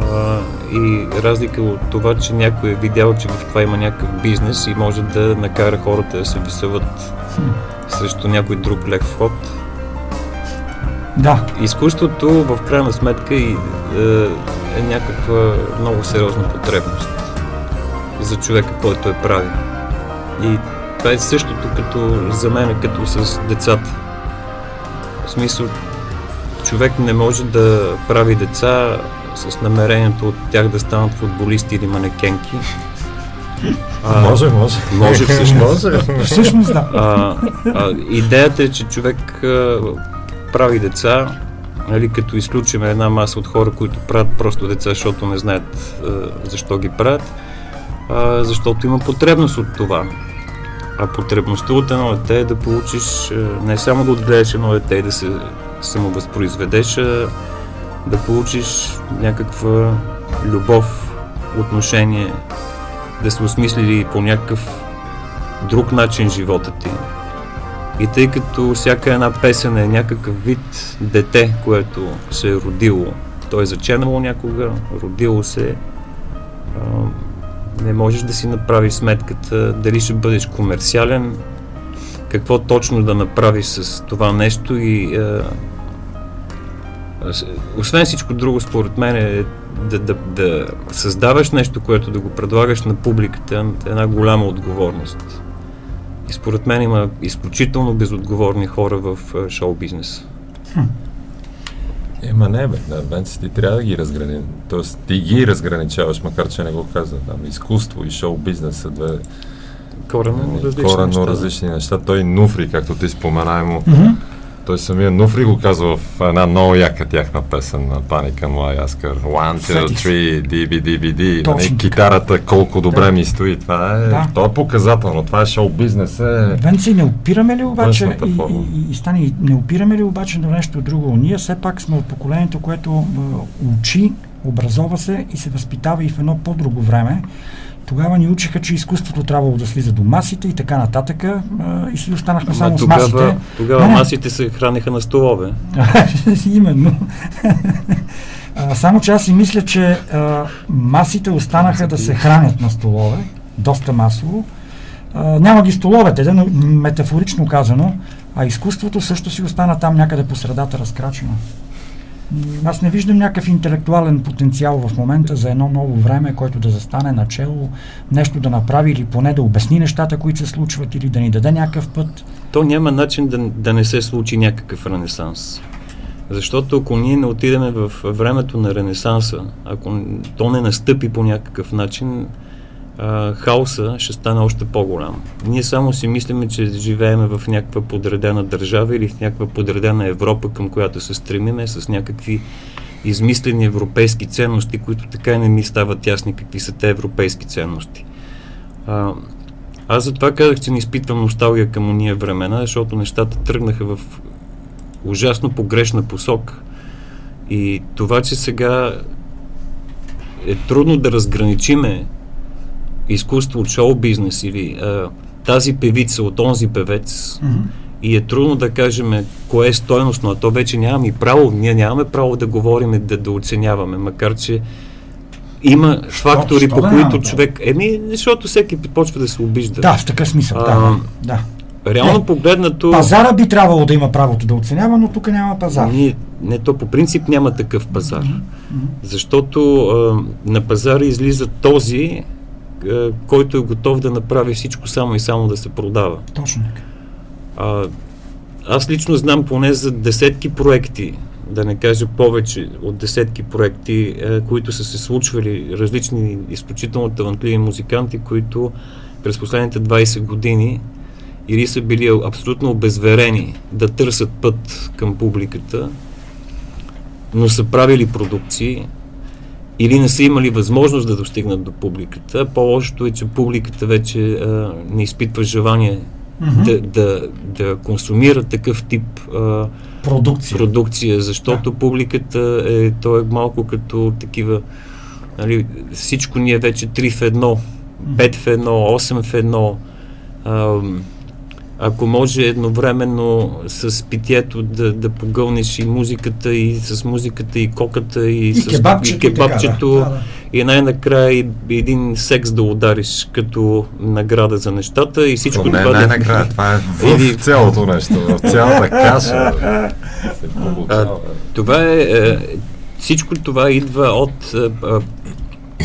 а, и разлика от това, че някой е видял, че в това има някакъв бизнес и може да накара хората да се висъват срещу някой друг лек вход. Да, Изкуството в крайна сметка и, е, е някаква много сериозна потребност за човека, който е прави. И това е същото като за мен, като с децата. В смисъл, човек не може да прави деца с намерението от тях да станат футболисти или манекенки. А, Може, може. Може всъщност. може. всъщност да. А, а, идеята е, че човек а, прави деца, нали, като изключим една маса от хора, които правят просто деца, защото не знаят а, защо ги правят, а, защото има потребност от това. А потребността от едно дете е да получиш, а, не само да отгледаш едно дете и да се самовъзпроизведеш, а да получиш някаква любов, отношение, да се осмислили по някакъв друг начин живота ти. И тъй като всяка една песен е някакъв вид дете, което се е родило, той е заченало някога, родило се, не можеш да си направиш сметката дали ще бъдеш комерциален, какво точно да направиш с това нещо и с- освен всичко друго, според мен е да, да, да създаваш нещо, което да го предлагаш на публиката е една голяма отговорност. И според мен има изключително безотговорни хора в а, шоу бизнеса. Ема не, бе, Венци, ти трябва да ги разграни. Тоест, ти ги разграничаваш, макар че не го каза. Там, изкуство и шоу бизнес са две Коренно различни коренно неща. различни неща. Той Нуфри, както ти спомена му, Мгм. Той самия Нуфри го казва в една много яка тяхна песен на Паника Млай Аскър. One, two, three, DB, Нали, така. китарата колко добре Да. ми стои. Това е, Да. то е показателно. Това е шоу бизнес. Е... Венци, не опираме ли обаче и, и, и, стани, не опираме ли обаче до нещо друго? Ние все пак сме от поколението, което а, учи, образова се и се възпитава и в едно по-друго време. Тогава ни учиха, че изкуството трябвало да слиза до масите и така нататък. А, и си останахме Ама само тогава, с масите. тогава Не, масите се храниха на столове. Именно. а, само че аз си мисля, че а, масите останаха да се хранят на столове, доста масово. А, няма ги столовете, да, но метафорично казано, а изкуството също си остана там някъде по средата разкрачено. Аз не виждам някакъв интелектуален потенциал в момента за едно ново време, който да застане начало, нещо да направи или поне да обясни нещата, които се случват или да ни даде някакъв път. То няма начин да, да не се случи някакъв ренесанс. Защото ако ние не отидеме в времето на Ренесанса, ако то не настъпи по някакъв начин, хаоса ще стане още по-голям. Ние само си мислиме, че живееме в някаква подредена държава или в някаква подредена Европа, към която се стремиме с някакви измислени европейски ценности, които така и не ми стават ясни какви са те европейски ценности. А, аз затова казах, че не изпитвам носталгия към уния времена, защото нещата тръгнаха в ужасно погрешна посока. И това, че сега е трудно да разграничиме изкуство от шоу-бизнес или а, тази певица от онзи певец и е трудно да кажем кое е стойностно, а то вече нямаме и право, ние нямаме право да говорим, да, да оценяваме, макар че има фактори, що по които човек... Еми, защото всеки почва да се обижда. Да, в такъв смисъл. А, да, да. Реално Не, погледнато... Пазара би трябвало да има правото да оценява, но тук няма пазар. Ние, не, то по принцип няма такъв пазар. Защото а, на пазара излиза този, който е готов да направи всичко само и само да се продава. Точно така. А, аз лично знам поне за десетки проекти, да не кажа повече от десетки проекти, е, които са се случвали, различни изключително талантливи музиканти, които през последните 20 години или са били абсолютно обезверени да търсят път към публиката, но са правили продукции, или не са имали възможност да достигнат до публиката. По-лошото е, че публиката вече а, не изпитва желание Мгм. да, да, да консумира такъв тип а, Продукция. продукция, защото публиката е, то е малко като такива, нали, всичко ни е вече 3 в 1, 5 в 1, 8 в 1. Ако може едновременно с питието да, да погълнеш и музиката, и с музиката, и коката, и, И с кебабчето, и и така, кебабчето, да. И най-накрая и един секс да удариш като награда за нещата и всичко То не е това да- най-накрая, това е в Или- цялото нещо, в цялата каша. получава. Това е, е, всичко това идва от е, е,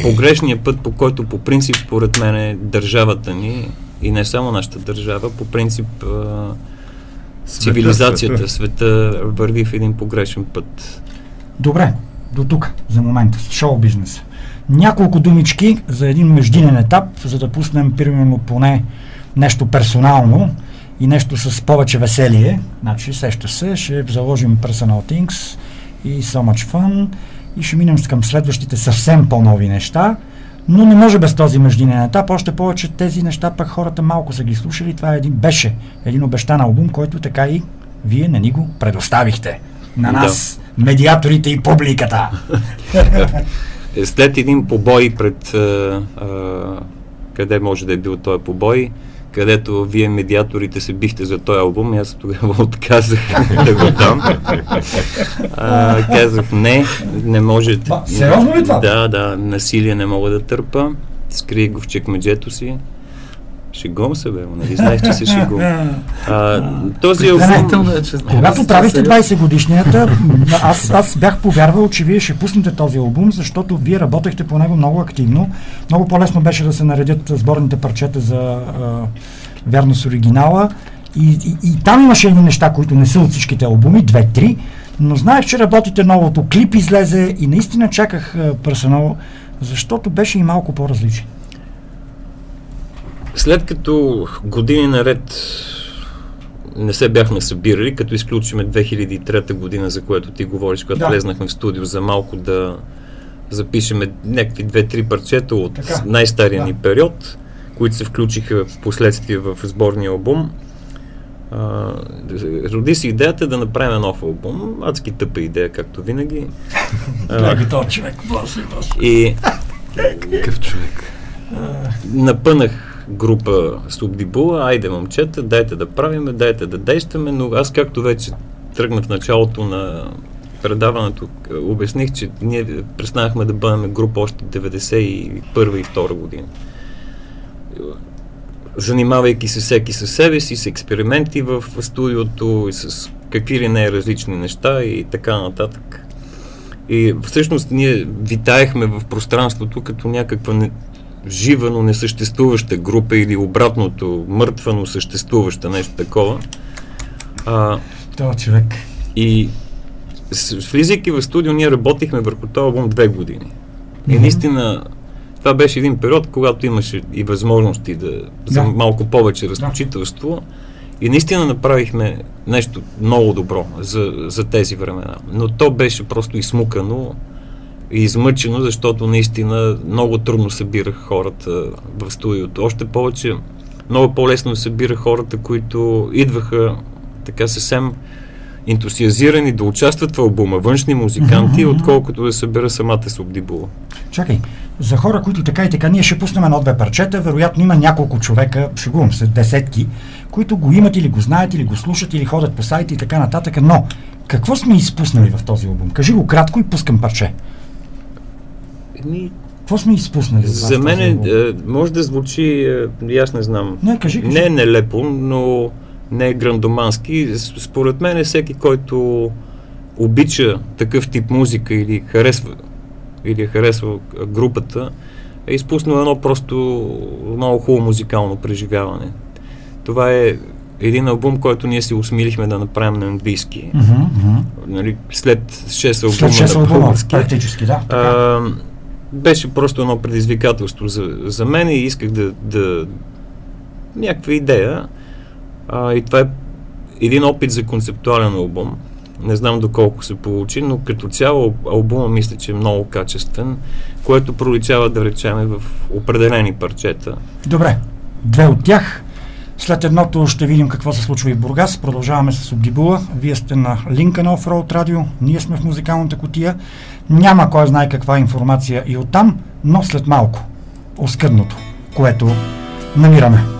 погрешния път, по който по принцип, според мен, е държавата ни и не само нашата държава, по принцип е, цивилизацията, света върви в един погрешен път. Добре, до тук за момента, шоу бизнес. Няколко думички за един междинен етап, за да пуснем примерно поне нещо персонално и нещо с повече веселие. Значи, сеща се, ще заложим Personal Things и So Much Fun и ще минем към следващите съвсем по-нови неща, но не може без този междинен етап, още повече тези неща пък хората малко са ги слушали. Това е един, беше един обещан албум, който така и вие не ни го предоставихте на Да. нас, медиаторите и публиката. След един побой пред... А, а, къде може да е бил този побой, където вие медиаторите се бихте за този албум, и аз тогава отказах да го дам. А, казах не, не може. Ба, сериозно ли това? Да, да, насилие не мога да търпа. Скрих го в чекмеджето си. Шегувам се, бе, нали знаеш, че се шегувам. Този е, Когато правихте 20 годишнията, аз, аз бях повярвал, че вие ще пуснете този албум, защото вие работехте по него много активно. Много по-лесно беше да се наредят сборните парчета за а, вярно с оригинала. И, и, и там имаше едни неща, които не са от всичките албуми, две-три, но знаех, че работите новото, клип излезе и наистина чаках персонал, защото беше и малко по-различен. След като години наред не се бяхме събирали, като изключиме 2003 година, за което ти говориш, когато Да. влезнахме в студио за малко да запишеме някакви две-три парчета от Така. най-стария Да. ни период, които се включиха в последствие в сборния албум. А, роди се идеята да направим нов албум. Адски тъпа идея, както винаги. Този човек, и Какъв човек. напънах група Субдибула, айде момчета, дайте да правиме, дайте да действаме, но аз както вече тръгнах в началото на предаването, обясних, че ние престанахме да бъдем група още 91 и 2 година. Занимавайки се всеки със себе си, с експерименти в студиото и с какви ли не различни неща и така нататък. И всъщност ние витаехме в пространството като някаква жива, но несъществуваща група или обратното, мъртва, но съществуваща, нещо такова. А, Този човек. и с, влизайки в студио, ние работихме върху този албум две години. И Мгм. наистина, това беше един период, когато имаше и възможности да, за Да. малко повече разточителство. И наистина направихме нещо много добро за, за тези времена. Но то беше просто измукано и измъчено, защото наистина много трудно събирах хората в студиото. Още повече, много по-лесно събирах хората, които идваха така съвсем ентусиазирани да участват в албума, външни музиканти, отколкото да събера самата Субдибула. Чакай, за хора, които така и така, ние ще пуснем едно-две парчета, вероятно има няколко човека, шегувам се, десетки, които го имат или го знаят, или го слушат, или ходят по сайти и така нататък, но какво сме изпуснали в този албум? Кажи го кратко и пускам парче. Еми, Какво сме изпуснали? За в мен албум? е, може да звучи, е, аз не знам, Не, кажи, кажи. не е нелепо, но не е грандомански. Според мен е всеки, който обича такъв тип музика или харесва, или е харесва групата, е изпуснал едно просто много хубаво музикално преживяване. Това е един албум, който ние си усмилихме да направим на английски. Мгм. Нали, след 6 албума След 6 на албума, практически, да. Така. А, беше просто едно предизвикателство за, за мен и исках да, да някаква идея. А, и това е един опит за концептуален албум. Не знам доколко се получи, но като цяло албума мисля, че е много качествен, което проличава, да речеме, в определени парчета. Добре, две от тях. След едното ще видим какво се случва и в Бургас. Продължаваме с Обдибула. Вие сте на линка на Offroad Radio. Ние сме в музикалната котия. Няма кой знае каква информация и оттам, но след малко. Оскъдното, което намираме.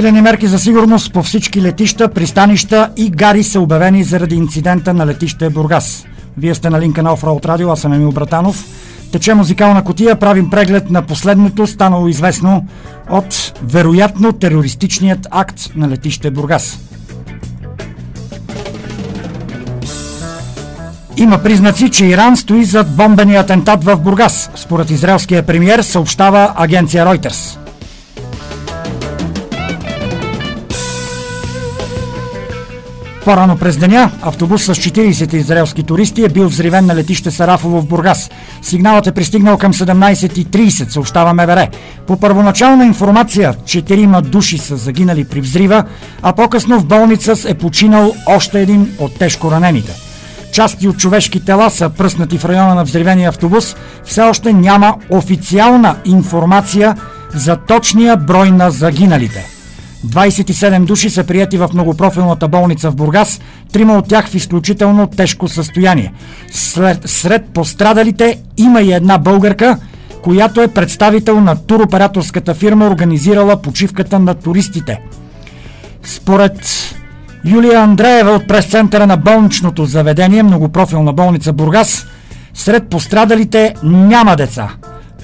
Засилени мерки за сигурност по всички летища, пристанища и гари са обявени заради инцидента на летище Бургас. Вие сте на линка на Offroad Radio, аз съм Емил Братанов. Тече музикална котия, правим преглед на последното, станало известно от вероятно терористичният акт на летище Бургас. Има признаци, че Иран стои зад бомбения атентат в Бургас, според израелския премьер, съобщава агенция Reuters. По-рано през деня автобус с 40 израелски туристи е бил взривен на летище Сарафово в Бургас. Сигналът е пристигнал към 17.30, съобщава МВР. По първоначална информация, четирима души са загинали при взрива, а по-късно в болница е починал още един от тежко ранените. Части от човешки тела са пръснати в района на взривения автобус. Все още няма официална информация за точния брой на загиналите. 27 души са прияти в многопрофилната болница в Бургас, трима от тях в изключително тежко състояние. След, сред пострадалите има и една българка, която е представител на туроператорската фирма, организирала почивката на туристите. Според Юлия Андреева от прес-центъра на болничното заведение, многопрофилна болница Бургас, сред пострадалите няма деца.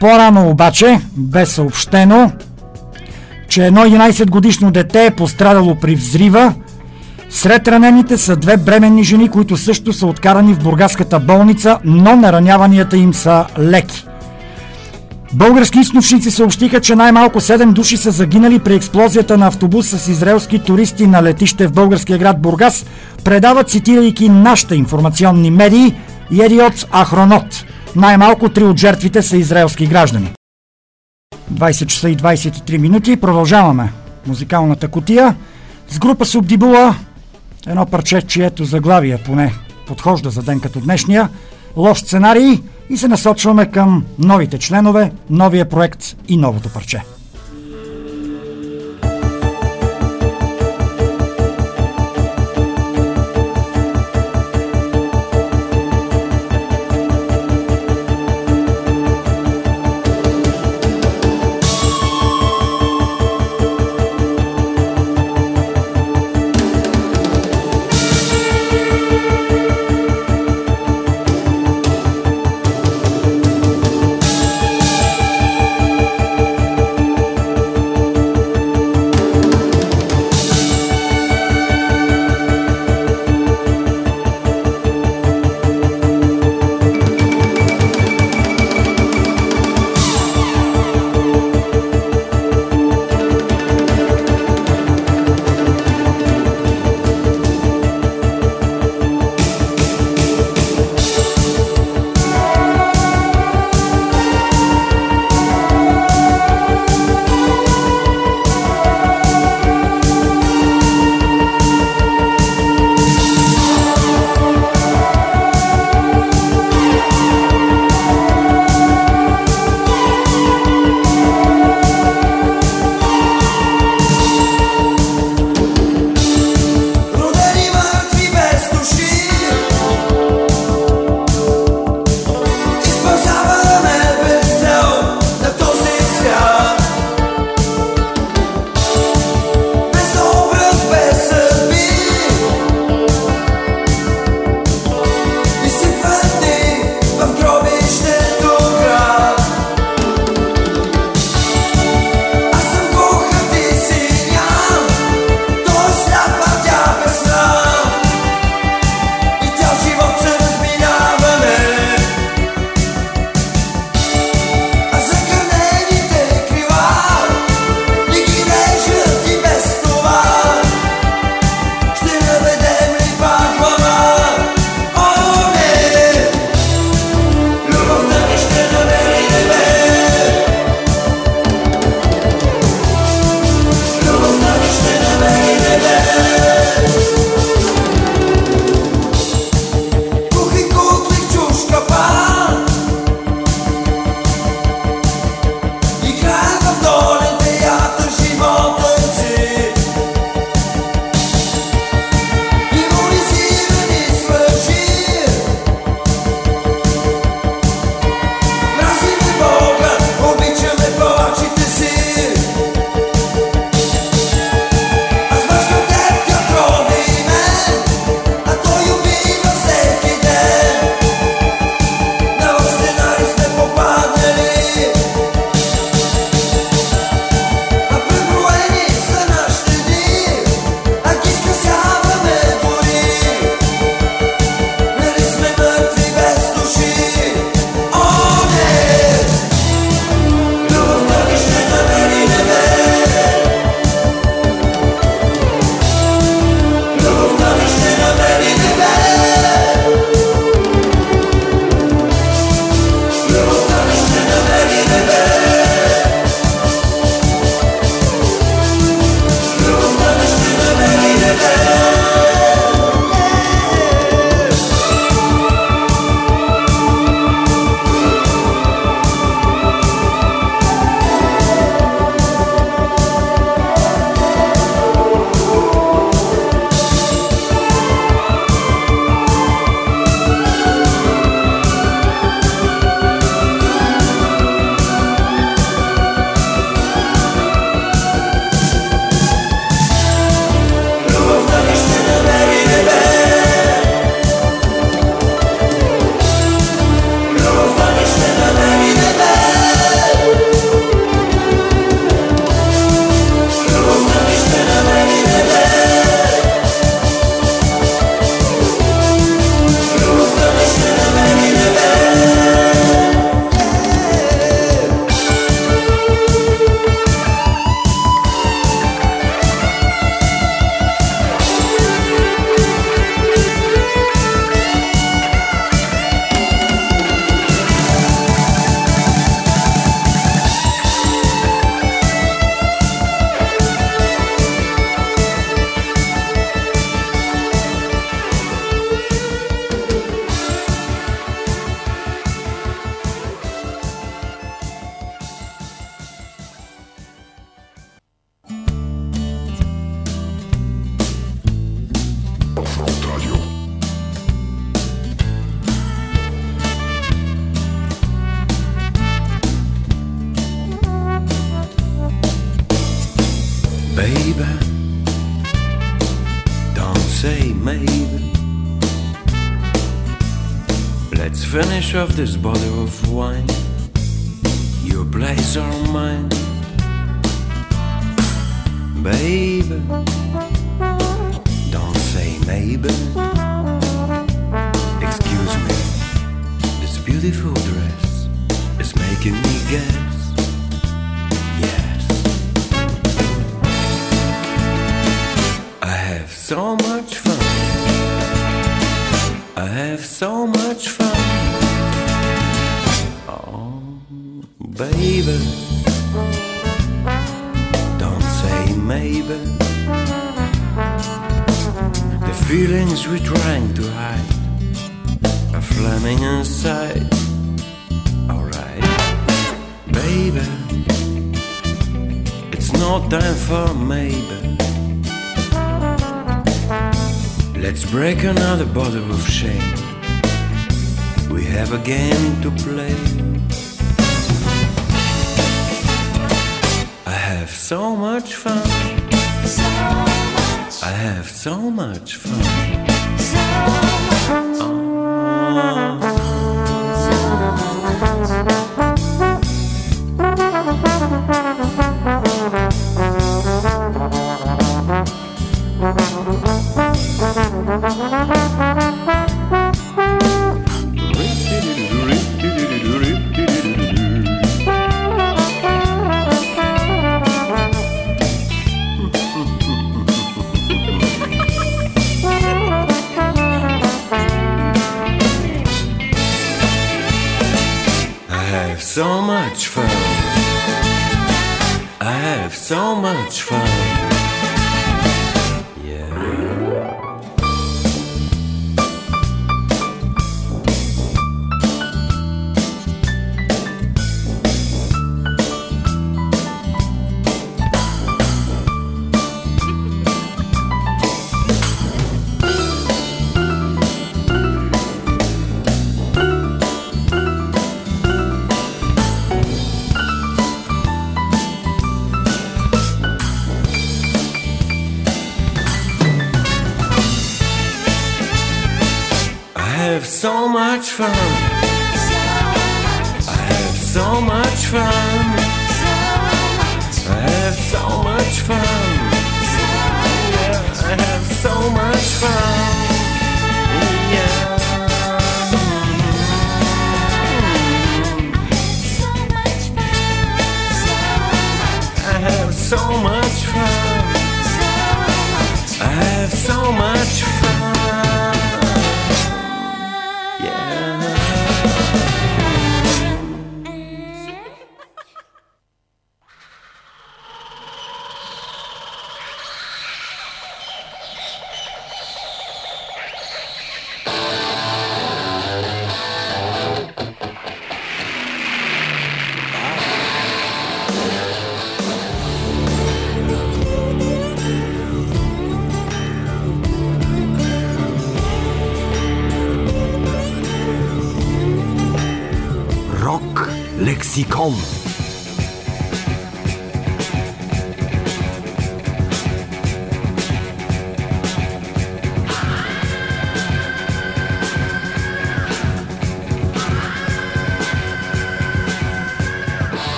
По-рано обаче бе съобщено, че едно 11 годишно дете е пострадало при взрива. Сред ранените са две бременни жени, които също са откарани в бургаската болница, но нараняванията им са леки. Български източници съобщиха, че най-малко 7 души са загинали при експлозията на автобус с израелски туристи на летище в българския град Бургас, предават цитирайки нашите информационни медии и Едиот Ахронот. Най-малко три от жертвите са израелски граждани. 20 часа и 23 минути. Продължаваме музикалната котия с група Субдибула. Едно парче, чието заглавие поне подхожда за ден като днешния. Лош сценарий и се насочваме към новите членове, новия проект и новото парче.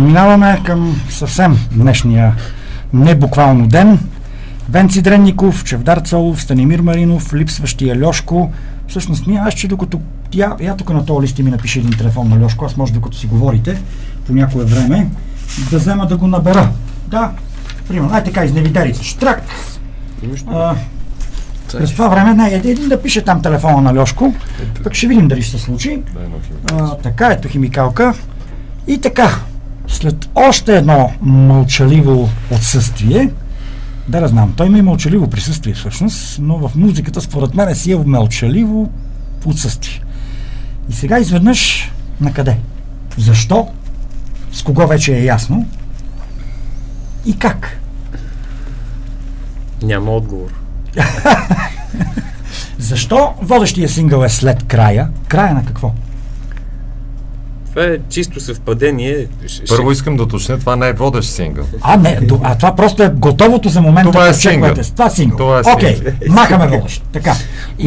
Минаваме към съвсем днешния небуквално ден. Венци Дренников, Чевдар Цолов, Станимир Маринов, липсващия Льошко. Всъщност ми, аз че докато... Я, я тук на този лист ми напише един телефон на Льошко, аз може докато си говорите по някое време, да взема да го набера. Да, примерно, ай така, изневиделица. Штрак! А, през това време, не, един да пише там телефона на Льошко, пък ще видим дали ще се случи. А, така, ето химикалка. И така, след още едно мълчаливо отсъствие, да, да знам, той има и мълчаливо присъствие всъщност, но в музиката според мен си е мълчаливо отсъствие. И сега изведнъж на къде? Защо? С кого вече е ясно? И как? Няма отговор. Защо водещия сингъл е след края? Края на какво? Това е чисто съвпадение. Първо искам да уточня, това не е водещ сингъл. А, не, а това просто е готовото за момента. Това е сингъл. Това е сингъл. Това е Окей, сингъл. махаме водещ. Така. И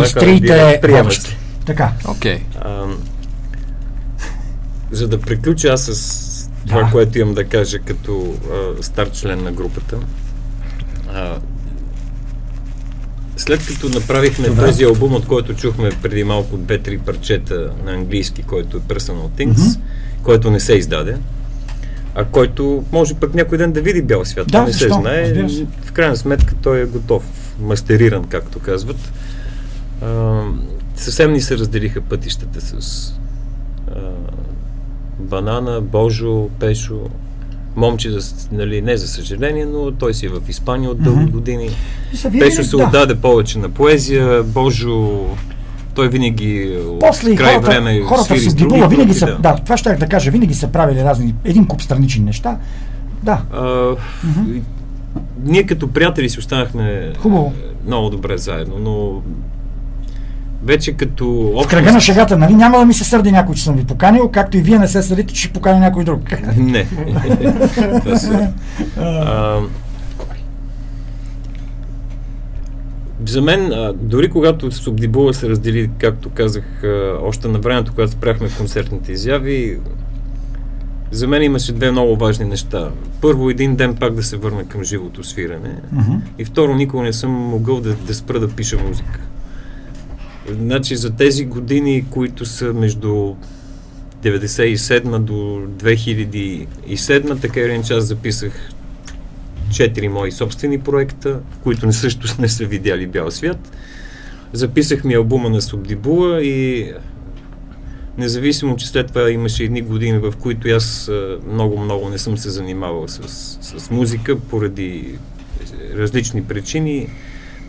приема водещи. се. Така. Окей. А, за да приключа аз с това, Да. което имам да кажа като а, стар член на групата. А, след като направихме Добре. този албум, от който чухме преди малко две-три парчета на английски, който е Personal Things, който не се издаде, а който може пък някой ден да види бял свят. Да, не се защо? знае. Се. В крайна сметка той е готов, мастериран, както казват. А, съвсем ни се разделиха пътищата с а, Банана, Божо, Пешо, момче, нали, не за съжаление, но той си е в Испания от дълги Мгм. години. Пешо се да. отдаде повече на поезия, Божо, той винаги После край хората, време хората свири с Субдибула винаги са, да. да, това ще да кажа, винаги са правили разни, един куп странични неща. Да, А, и- Ние като приятели си останахме Хубаво. много добре заедно, но вече като в кръга на шегата, нали, няма да ми се сърди някой, че съм ви поканил, както и вие не се сърдите, че ще поканя някой друг. Не. А, За мен, дори когато Субдибула се раздели, както казах, още на времето, когато спряхме концертните изяви, за мен имаше две много важни неща. Първо, един ден пак да се върна към живото свирене. Мгм. И второ, никога не съм могъл да, да спра да пиша музика. Значи за тези години, които са между 97 до 2007, така или иначе аз записах четири мои собствени проекта, които не също не са видяли бял свят. Записах ми албума на Субдибула и независимо, че след това имаше едни години, в които аз много-много не съм се занимавал с, с музика поради различни причини,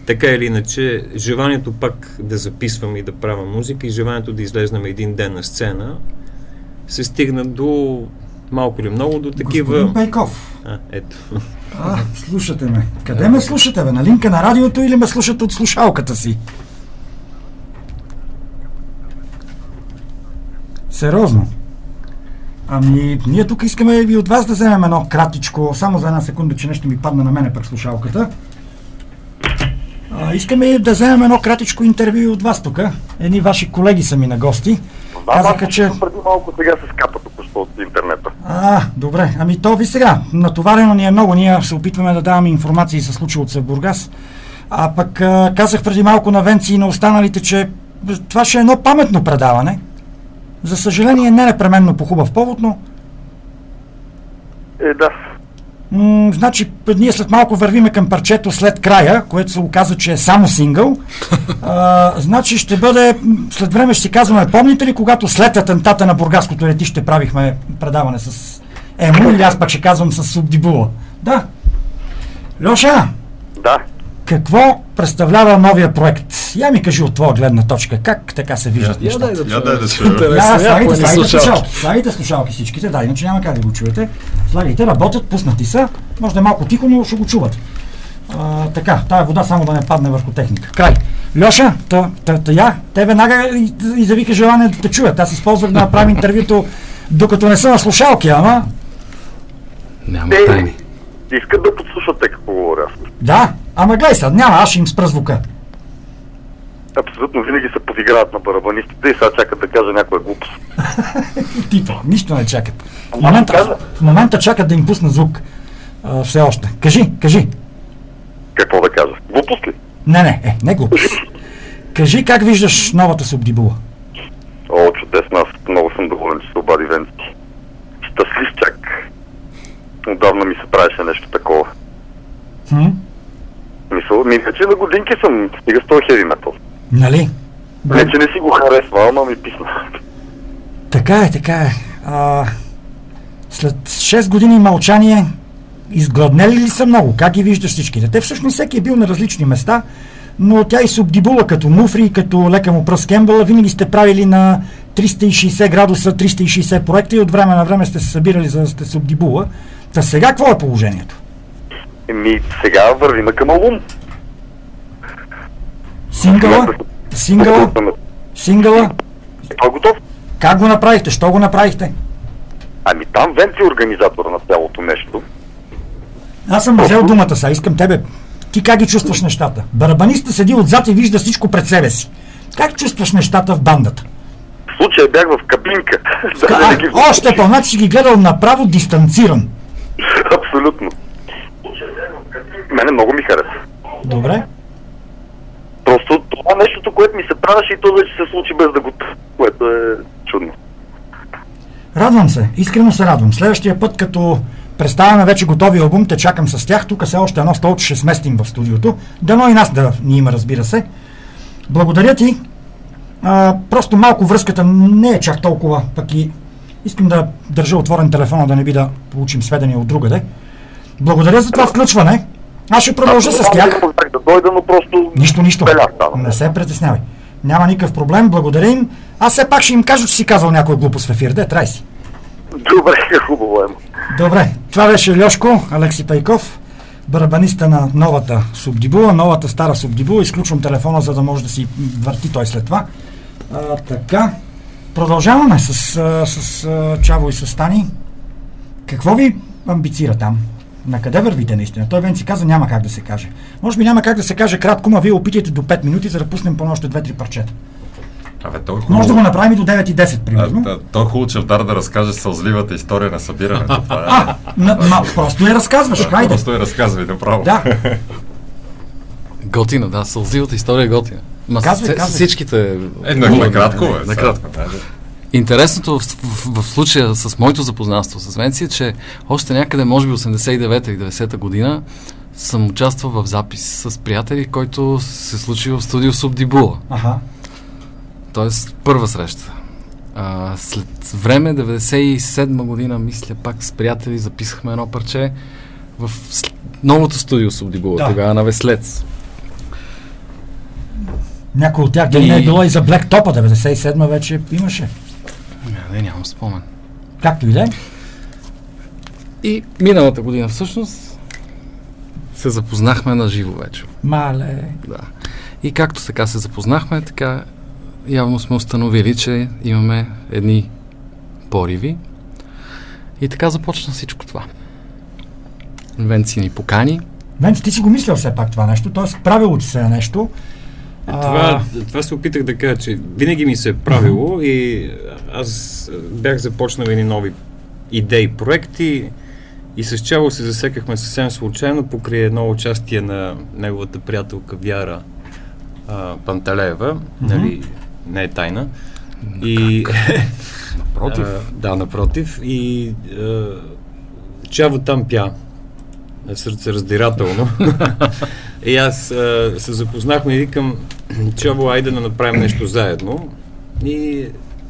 така или иначе, желанието пак да записвам и да правя музика и желанието да излезнем един ден на сцена се стигна до малко или много до такива... Господин Пейков. А, ето. А, слушате ме. Къде ме слушате, бе? На линка на радиото или ме слушате от слушалката си? Сериозно. Ами, ние тук искаме и от вас да вземем едно кратичко, само за една секунда, че нещо ми падна на мене пък слушалката. А, искаме да вземем едно кратичко интервю от вас тук. Едни ваши колеги са ми на гости. Казаха, че... Преди малко сега се скапа току-що от интернета. А, добре. Ами то ви сега. Натоварено ни е много. Ние се опитваме да даваме информации за случилото се в Бургас. А пък а, казах преди малко на Венци и на останалите, че това ще е едно паметно предаване. За съжаление, не непременно по хубав повод, но Е, да. М, значи, ние след малко вървиме към парчето след края, което се оказа, че е само сингъл. А, значи ще бъде, след време ще си казваме, помните ли, когато след атентата на Бургаското летище правихме предаване с Емо, или аз пак ще казвам с Субдибула. Да. Леша, Да. Какво представлява новия проект? Я ми кажи от твоя гледна точка, как така се виждат Я- нещата? я дай да дай да слагайте, слагайте слушалки. Слагайте слушалки всичките, да, иначе няма как да го чуете. Слагайте, работят, пуснати са. Може да е малко тихо, но ще го чуват. А, така, тая вода само да не падне върху техника. Край. Леша, та, та, та я, те веднага и- изявиха желание да те чуят. Аз използвах да направим интервюто, докато не са на слушалки, ама... Няма тайни. Искат да подслушат те какво говоря. Да, ама гледай сега, няма, аз ще им спра звука. Абсолютно винаги се подиграват на барабанистите и сега чакат да кажа някоя глупост. Типа, нищо не чакат. В момента, в момента чакат да им пусна звук. А, все още. Кажи, кажи. Какво да кажа? Глупост ли? Не, не, е, не глупост. Кажи как виждаш новата Субдибула. О, чудесно, аз много съм доволен, че се обади Венци. Щастлив. Отдавна ми се правеше нещо такова. Хм? Мисъл, ми вече на годинки съм, стига с този хеви метал. Нали? Не, че не си го харесва, ама ми писна. Така е, така е. А, след 6 години мълчание, изгладнели ли са много? Как ги виждаш всичките? Те всъщност всеки е бил на различни места, но тя и Субдибула като Муфри, като лека му пръст Кембъл, винаги сте правили на 360 градуса, 360 проекта и от време на време сте се събирали за да сте Субдибула. Та сега какво е положението? Еми, сега вървиме към албум. Сингъла? Сингъла? Сингъла? Той е готов. Как го направихте? Що го направихте? Ами там Венци е организатор на цялото нещо. Аз съм взел думата сега, искам тебе. Ти как ги чувстваш нещата? Барабаниста седи отзад и вижда всичко пред себе си. Как чувстваш нещата в бандата? В случая бях в кабинка. А, Да, ги- още по, значи си ги гледал направо дистанциран. Абсолютно. Мене много ми хареса. Добре. Просто това е нещото, което ми се правеше и то вече се случи без да го което е чудно. Радвам се, искрено се радвам. Следващия път, като представяме вече готови албум, те чакам с тях. Тук все още едно столче ще сместим в студиото. Дано и нас да ни има, разбира се. Благодаря ти. А, просто малко връзката не е чак толкова, пък и искам да държа отворен телефона, да не би да получим сведения от другаде. Благодаря за това включване. Аз ще продължа с тях. Да дойда, но просто... Нищо, нищо. Не се притеснявай. Няма никакъв проблем, благодаря им. Аз все пак ще им кажа, че си казал някой глупост в ефир. Де, трай си. Добре, хубаво е. Добре, това беше Льошко, Алекси Пейков, барабаниста на новата субдибула, новата стара субдибула. Изключвам телефона, за да може да си върти той след това. А, така, продължаваме с, с а, Чаво и с Стани. Какво ви амбицира там? На къде вървите наистина? Той Венци каза, няма как да се каже. Може би няма как да се каже кратко, ма вие опитайте до 5 минути, за да пуснем по още 2-3 парчета. Абе, той е Може да го хубаво. направим и до 9 и 10, примерно. А, да, той е хубаво, Чавдар да разкаже сълзливата история на събирането. Това е. А, на, ма, просто я разказваш, хайде. Просто я разказвай направо. Да. Готина, да, сълзивата история е готина. Ма Казвай, с, казвай. всичките... Е, на- накратко, бе, Накратко. Интересното в, в, в случая с моето запознанство с Венци е, че още някъде, може би 89-та или 90-та година, съм участвал в запис с приятели, който се случи в студио Субдибула. Аха. Тоест, първа среща. А, след време, 97 година, мисля, пак с приятели записахме едно парче в новото студио Субдибула, Да. тогава на Веслец. Някой от тях дали И- не е било и за Black Top 97 вече имаше. Не, не, нямам спомен. Както и да е. И миналата година всъщност се запознахме на живо вече. Мале. Да. И както така се запознахме, така явно сме установили, че имаме едни пориви. И така започна всичко това. Венци ни покани. Венци, ти си го мислял все пак това нещо, т.е. правило ти се е нещо. А, Това, това се опитах да кажа, че винаги ми се е правило и аз бях започнал едни нови идеи, проекти и с Чало се засекахме съвсем случайно покрай едно участие на неговата приятелка Вяра а, Панталеева, нали, не е тайна. И... Напротив. А, да, напротив. И а, Чаво там пя сърце раздирателно. и аз а, се запознахме и викам, Чаво, айде да направим нещо заедно. И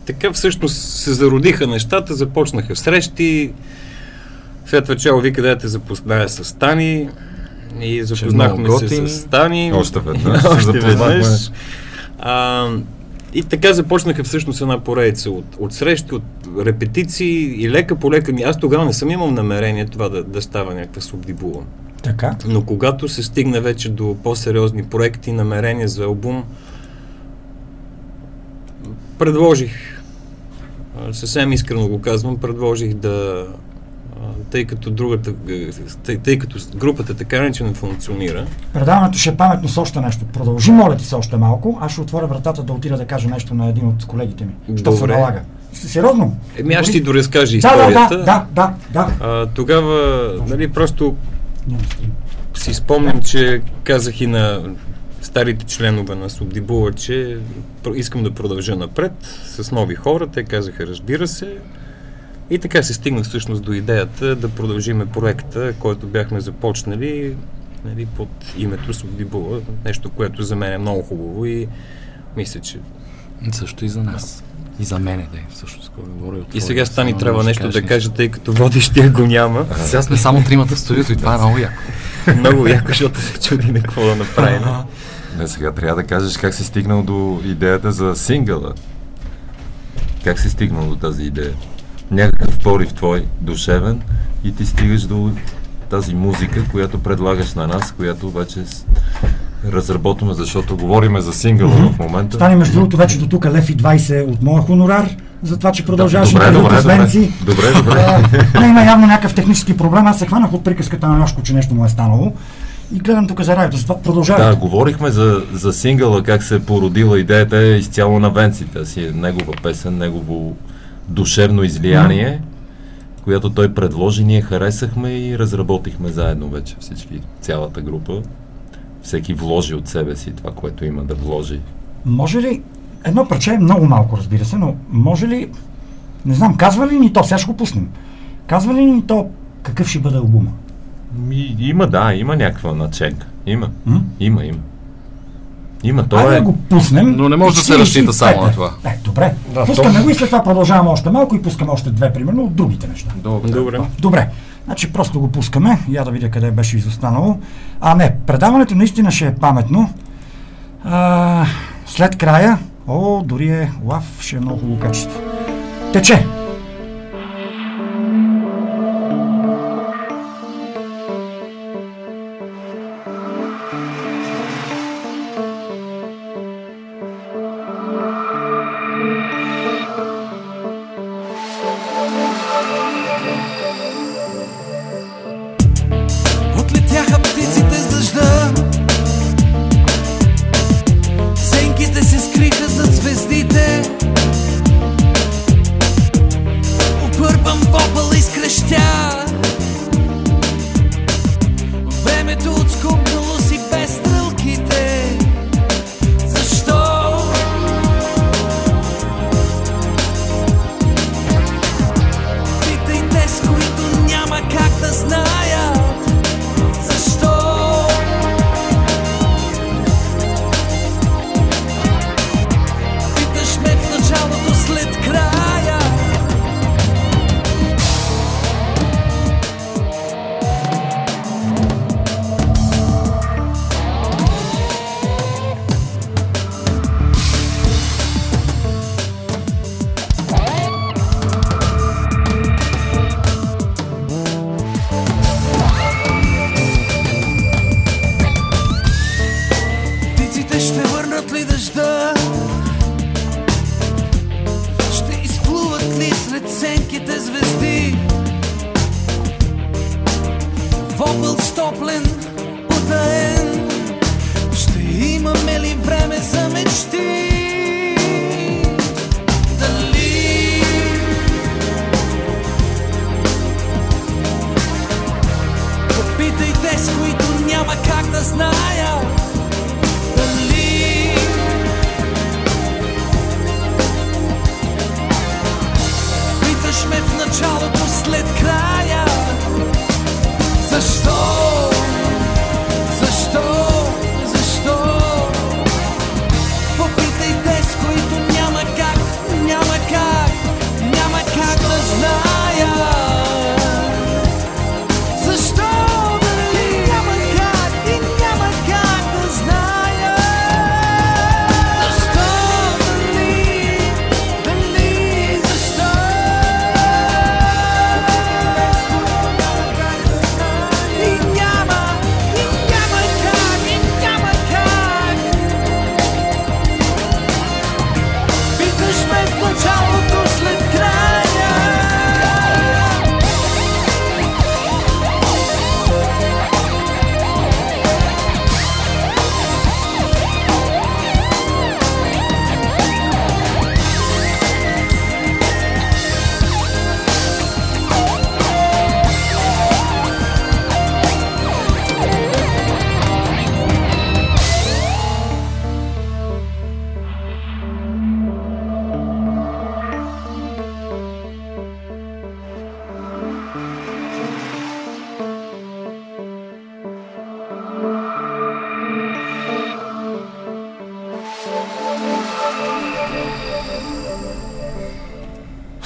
така всъщност се зародиха нещата, започнаха срещи. След това Чаво вика да те запозная с Стани. И запознахме много се с Стани. Още веднъж Още запознахме. веднъж. А, и така започнаха всъщност една поредица от, от срещи, от репетиции и лека по лека ми. Аз тогава не съм имал намерение това да, да става някаква субдибула. Така. Но когато се стигна вече до по-сериозни проекти, намерения за албум, предложих, съвсем искрено го казвам, предложих да, тъй като другата, тъй, тъй като групата така не че не функционира, Предаването ще е паметно с още нещо. Продължи, моля ти се още малко. Аз ще отворя вратата да отида да кажа нещо на един от колегите ми. Що се налага. Сериозно? Еми аз ще ти доразкажа Да, историята. да, да, да, да. А, тогава, нали, просто Няма стрим. си спомням, че казах и на старите членове на Субдибула, че искам да продължа напред с нови хора. Те казаха, разбира се. И така се стигна всъщност до идеята да продължиме проекта, който бяхме започнали нали, под името Субдибула. Нещо, което за мен е много хубаво и мисля, че Също и за нас. И за мене, да, всъщност, кога говоря от и твоя сега стани трябва нещо кажеш да кажа, тъй като водещия го няма. Сега сме само тримата в студиото и това е много яко. Много яко, защото се чудиме какво да направим. Не, сега трябва да кажеш как си стигнал до идеята за сингъла. Как си стигнал до тази идея? Някакъв порив твой, душевен, и ти стигаш до тази музика, която предлагаш на нас, която обаче разработваме, защото говориме за сингъла в момента. Стане между другото вече до тук лев и 20 от моя хонорар. за това, че продължаваш добре, интервюто добре, добре, добре. А, не, има явно някакъв технически проблем. Аз се хванах от приказката на Лешко, че нещо му е станало. И гледам тук за радиото. Затова продължавайте. Да, говорихме за, за сингъла, как се е породила идеята е изцяло на Венците. Си е негова песен, негово душевно излияние, която той предложи, ние харесахме и разработихме заедно вече всички, цялата група. Всеки вложи от себе си това, което има да вложи. Може ли, едно парче е много малко, разбира се, но може ли, не знам, казва ли ни то, сега ще го пуснем, казва ли ни то какъв ще бъде албума? Ми, има, да, има някаква наченка. Има. М? Има, има. Има, то Айде е... да го пуснем. Но не може да се разчита само на това. Е, добре. Да, пускаме то- го и след това продължаваме още малко и пускаме още две, примерно, от другите неща. Добре. Добре. Добре. Значи просто го пускаме. Я да видя къде беше изостанало. А не, предаването наистина ще е паметно. А, след края, о, дори е лав, ще е много хубаво качество. Тече.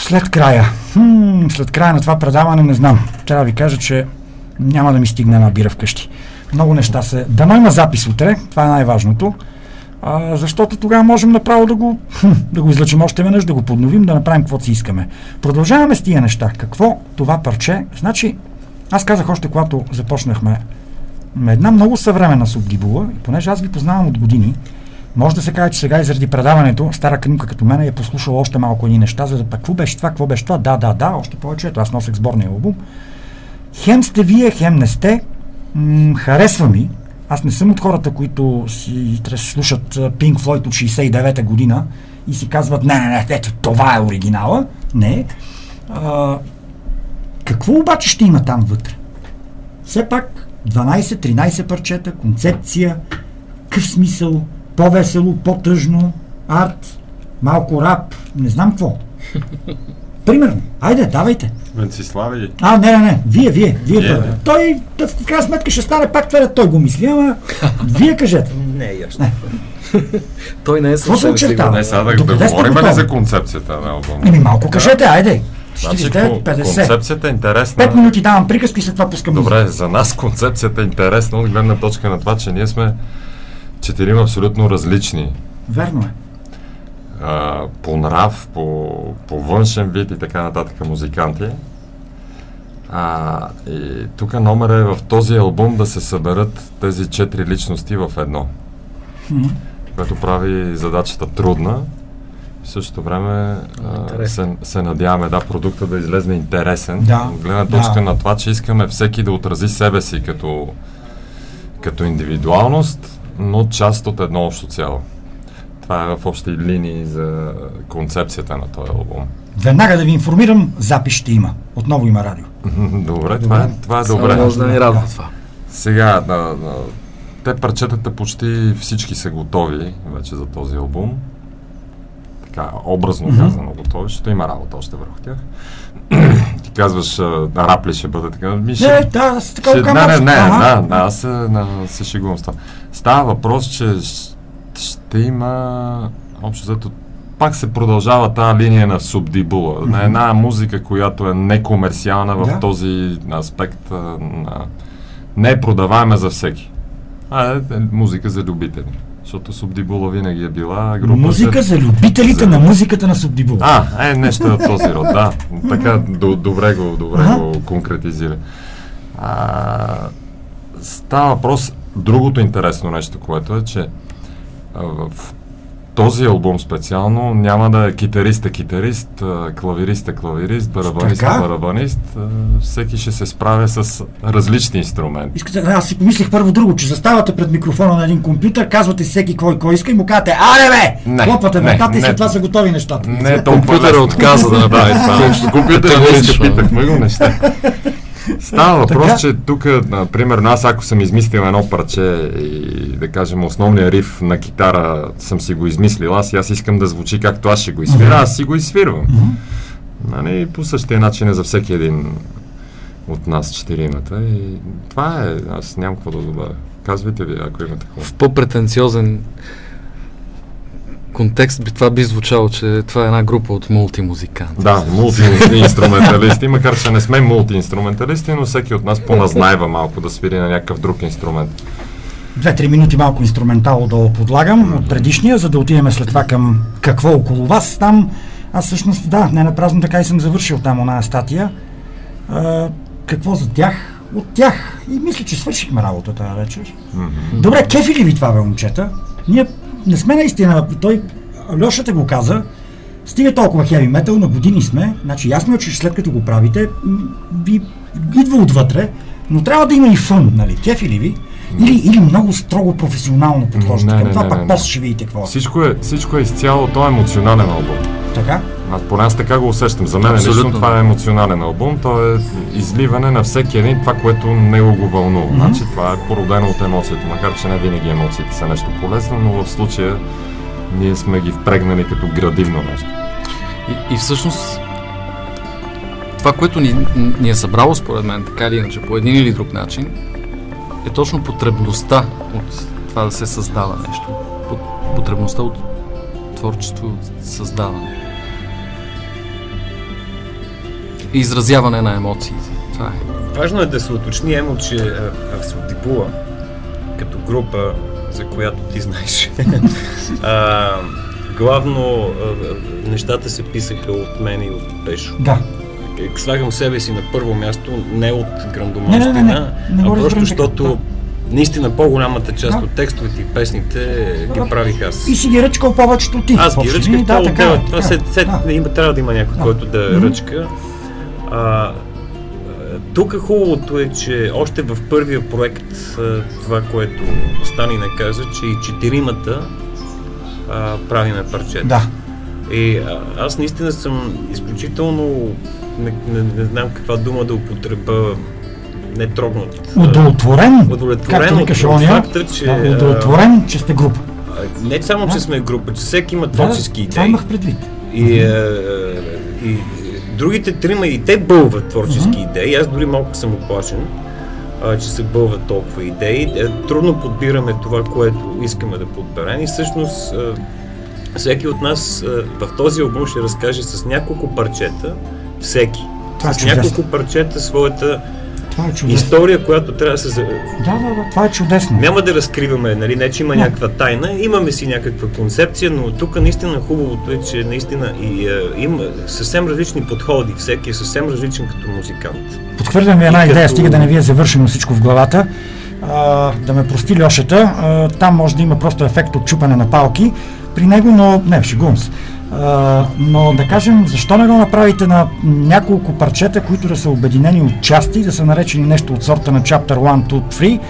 След края. Хм, след края на това предаване не знам. Трябва да ви кажа, че няма да ми стигне една бира вкъщи. Много неща се... Дано има запис утре, това е най-важното. А, защото тогава можем направо да го, хм, да го излъчим още веднъж, да го подновим, да направим каквото си искаме. Продължаваме с тия неща. Какво това парче? Значи, аз казах още, когато започнахме една много съвременна субдибула, и понеже аз ги познавам от години, Може да се каже, че сега и заради предаването, стара книмка като мен е послушала още малко едни неща, за да пък какво беше това, какво беше това, да, да, да, още повече, ето аз носех сборния албум. Хем сте вие, хем не сте, м- харесва ми, аз не съм от хората, които си слушат Pink Floyd от 69-та година и си казват, не, не, не, ето, това е оригинала. Не. А, какво обаче ще има там вътре? Все пак 12-13 парчета, концепция, къв смисъл, по-весело, по-тъжно, арт, малко рап, не знам какво. Примерно. Айде, давайте. Венцислави. А, не, не, не. Вие, вие, вие. Вие, първи. да. Той, в крайна сметка ще стане пак това, той го мисли, ама вие кажете. Не е ясно. Той не е съвсем сигурен. Не, сега да, да говорим ли за концепцията на албума? Еми малко кажете, айде. Значи, 49, ко- 50. концепцията е интересна. 5 минути давам приказки, след това пускам Добре, за нас концепцията е интересна от гледна точка на това, че ние сме четирима абсолютно различни. Верно е. А, по нрав, по, по външен вид и така нататък музиканти. А, и тук номер е в този албум да се съберат тези четири личности в едно, Мгм. което прави задачата трудна. В същото време а, се, се надяваме да, продукта да излезне интересен. Да, гледна точка да. на това, че искаме всеки да отрази себе си като, като индивидуалност, но част от едно общо цяло. Това е в общи линии за концепцията на този албум. Веднага да ви информирам, запис ще има. Отново има радио. добре, това е, това е Само добре. може да ни радва това. Сега, да, да, те парчетата почти всички са готови вече за този албум. Така, образно казано готови, ще има работа още върху тях. Казваш, рап ли ще бъде така? Ми, Не, да, аз така ще, не, не, не, да, да, аз се, на, се шегувам с това. Става въпрос, че ще има, общо взето, пак се продължава тази линия на субдибула, на една музика, която е некомерциална в Да. този аспект, на, не е продаваема за всеки. А е, е музика за любители. Защото Субдибула винаги е била група. Музика за любителите на музиката на Субдибул. А, е нещо от този род, да. Така до, добре го, добре Ага. го конкретизира. А, става въпрос, другото интересно нещо, което е, че в този албум специално няма да е китарист е китарист, а, клавирист е клавирист, барабанист е Така? барабанист. А, всеки ще се справя с различни инструменти. Искате, аз си помислих първо друго, че заставате пред микрофона на един компютър, казвате всеки кой кой иска и му казвате, аре бе! Не, Хлопвате не, вратата и след това са готови нещата. Не е Компютъра отказа да направи това. Компютъра не питахме го неща. Става въпрос, Така. че тук, например, аз ако съм измислил едно парче и да кажем основния риф на китара съм си го измислил, аз и аз искам да звучи както аз ще го изсвиря, аз си го изсвирвам. Нали, по същия начин е за всеки един от нас четиримата. И това е, аз нямам какво да добавя. Казвайте ви, ако имате какво. В по-претенциозен контекст би това би звучало, че това е една група от мултимузиканти. Да, мултиинструменталисти, макар че не сме мултиинструменталисти, но всеки от нас поназнайва малко да свири на някакъв друг инструмент. Две-три минути малко инструментал долу подлагам от предишния, за да отидем след това към какво около вас. Там, аз всъщност, да, не напразно така и съм завършил там оная статия. А, какво за тях? От тях. И мисля, че свършихме работа тази вечер. Добре, кефи ли ви това, бе, момчета? Ние не сме наистина, той, Лешата го каза, стига толкова хеви метал, на години сме, значи ясно е, че след като го правите, ви идва отвътре, но трябва да има и фън, нали? Кефи ли ви? Или, или много строго професионално подхождате към това, не, пак не, не. после ще видите какво. е. Всичко е, всичко е изцяло, то е емоционален албум. Така? Аз поне аз така го усещам. За мен лично Абсолютно. това е емоционален албум. То е изливане на всеки един това, което него го вълнува. Мгм. Значи това е породено от емоцията, макар че не винаги емоциите са нещо полезно, но в случая ние сме ги впрегнали като градивно нещо. И, и всъщност това, което ни, ни е събрало според мен, така или иначе, по един или друг начин, е точно потребността от това да се създава нещо. Пот- Потребността от творчество, от създаване. Изразяване на емоциите. Това е. Важно е да се уточни, Емо, че а, Авсодипула, като група, за която ти знаеш, а, главно а, нещата се писаха от мен и от Пешо. Да. Слагам себе си на първо място не от Не, не, грандомащина, не, не. Не а просто защото наистина по-голямата част от текстовете и песните ги правих аз. И си ги ръчкал повечето ти. Аз ги ръчках, да, да, така е, това така се, е. се, Да. има, трябва да има някой, който да Мгм. ръчка. А, тук хубавото е, че още в първия проект, а, това, което Стани не каза, че и четиримата а, правиме парчета. Да. И а, аз наистина съм изключително, не, не, не знам каква дума да употреба, не трогнат. а, Удовлетворен, удовлетворен от, факта, че... да, а, удовлетворен, че сте група. а, Не само, че сме група, че всеки има Да, творчески това идеи. имах предвид. И, е, и, и другите трима и те бълват творчески идеи. Аз дори малко съм оплашен, а, че се бълват толкова идеи. Е, трудно подбираме това, което искаме да подберем и всъщност а, всеки от нас а, в този албум ще разкаже с няколко парчета, всеки, Това е с няколко парчета своята Това е чудесно. история, която трябва да се... Да, да, да, това е чудесно. няма да разкриваме, нали, не че има Не. някаква тайна, имаме си някаква концепция, но тук наистина хубавото е, че наистина и, е, има съвсем различни подходи, всеки е съвсем различен като музикант. Подхвърлям ви една И идея, като- стига да не ви е завършено всичко в главата. А, да ме прости Льошата, а, там може да има просто ефект от чупане на палки при него, но не, шегувам се. А, но да кажем, защо не го направите на няколко парчета, които да са обединени от части, да са наречени нещо от сорта на Chapter 1, 2, 3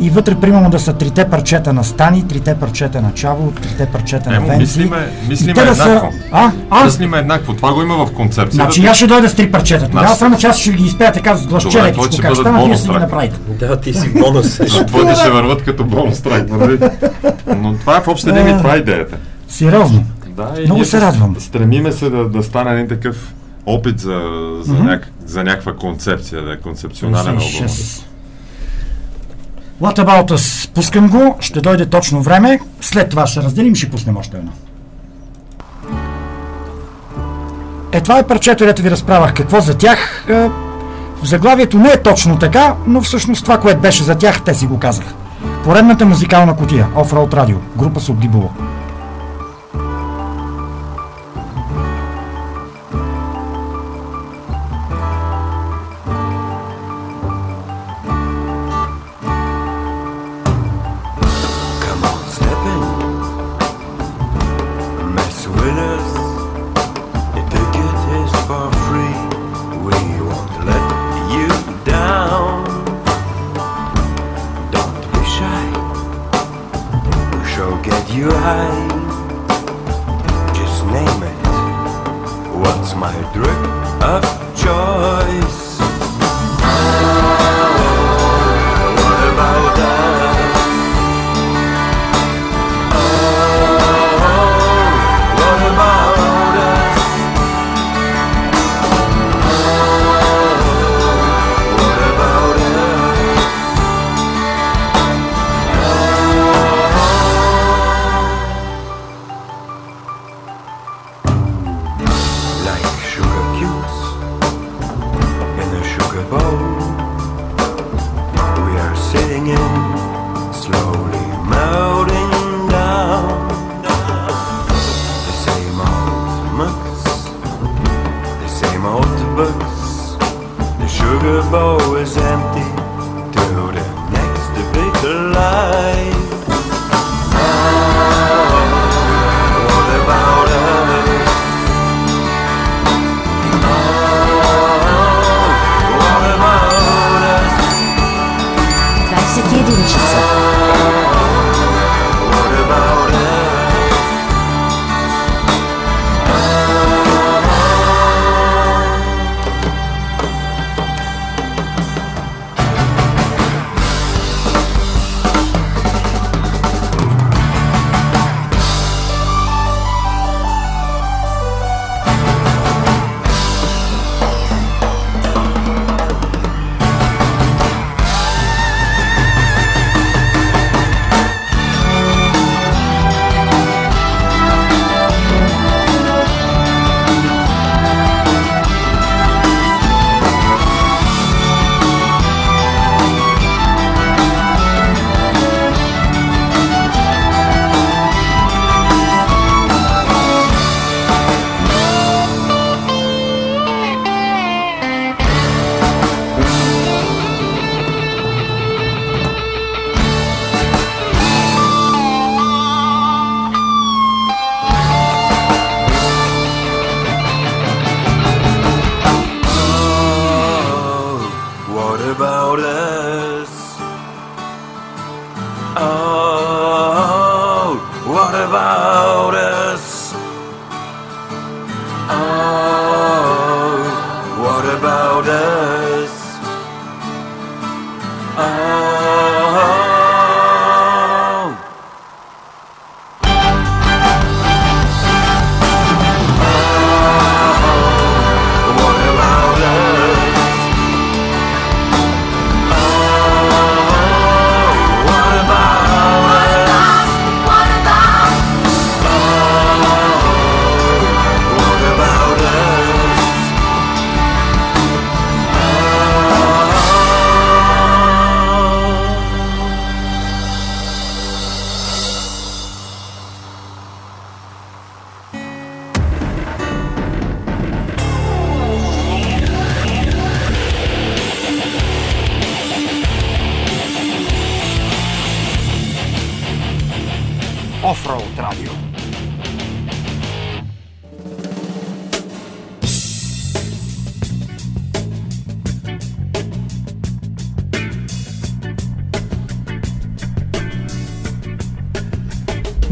и вътре примерно да са трите парчета на Стани, трите парчета на Чаво, трите парчета на Венци. мислиме, И мислиме да са- еднакво. А? А? Мислиме еднакво. Това го има в концепцията. Значи аз ще дойда с три парчета. Тогава Нас- само че аз ще ви ги изпея така с гласче, лекичко, как бъдат стана, вие бонус си ги трак. направите. Да, ти си бонус. Твоите ще върват като бонус трак, нали? Но това е в общи линии, това е идеята. Сериозно. Да, и Много се радвам. Стремиме се да, да стане един такъв опит за, за, Мгм. няк, за някаква концепция, да е концепционален албум. 86. What About Us? Пускам го, ще дойде точно време, след това ще разделим, ще пуснем още едно. Е, това е парчето, дето ви разправях какво за тях. Е, В заглавието не е точно така, но всъщност това, което беше за тях, те си го казах. Поредната музикална котия, Offroad Radio, група Субдибуло.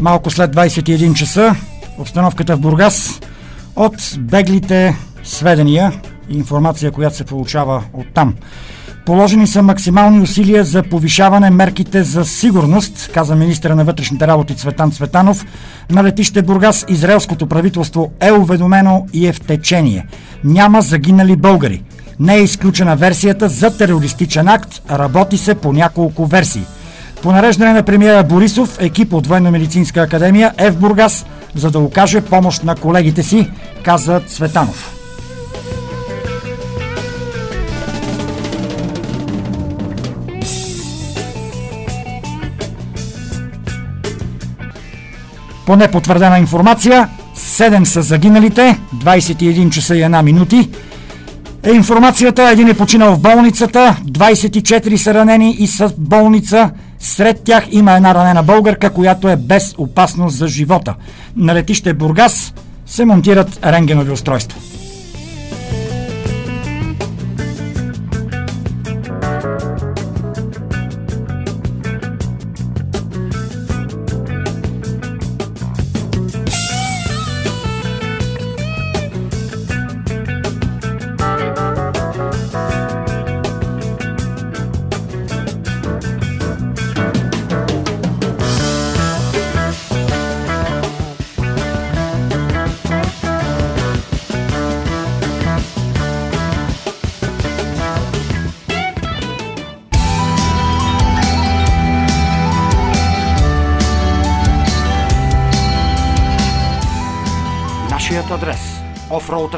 Малко след 21 часа обстановката в Бургас от беглите сведения и информация, която се получава от там. Положени са максимални усилия за повишаване мерките за сигурност, каза министра на вътрешните работи Цветан Цветанов. На летище Бургас израелското правителство е уведомено и е в течение. Няма загинали българи. Не е изключена версията за терористичен акт, работи се по няколко версии. По нареждане на премиера Борисов, екип от Военно-медицинска академия е в Бургас, за да окаже помощ на колегите си, каза Цветанов. По непотвърдена информация, 7 са загиналите, 21 часа и 1 минути. Е информацията, един е починал в болницата, 24 са ранени и са в болница. Сред тях има една ранена българка, която е без опасност за живота. На летище Бургас се монтират рентгенови устройства.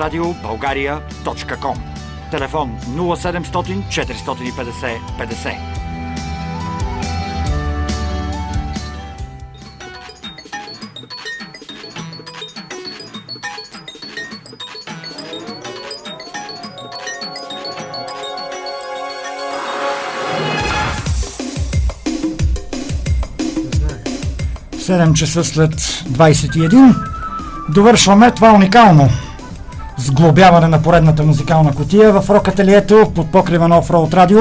offroadradio.българия.com Телефон 0700 450 50 7 часа след 21 довършваме това уникално сглобяване на поредната музикална котия в рок ателието под покрива на Offroad радио.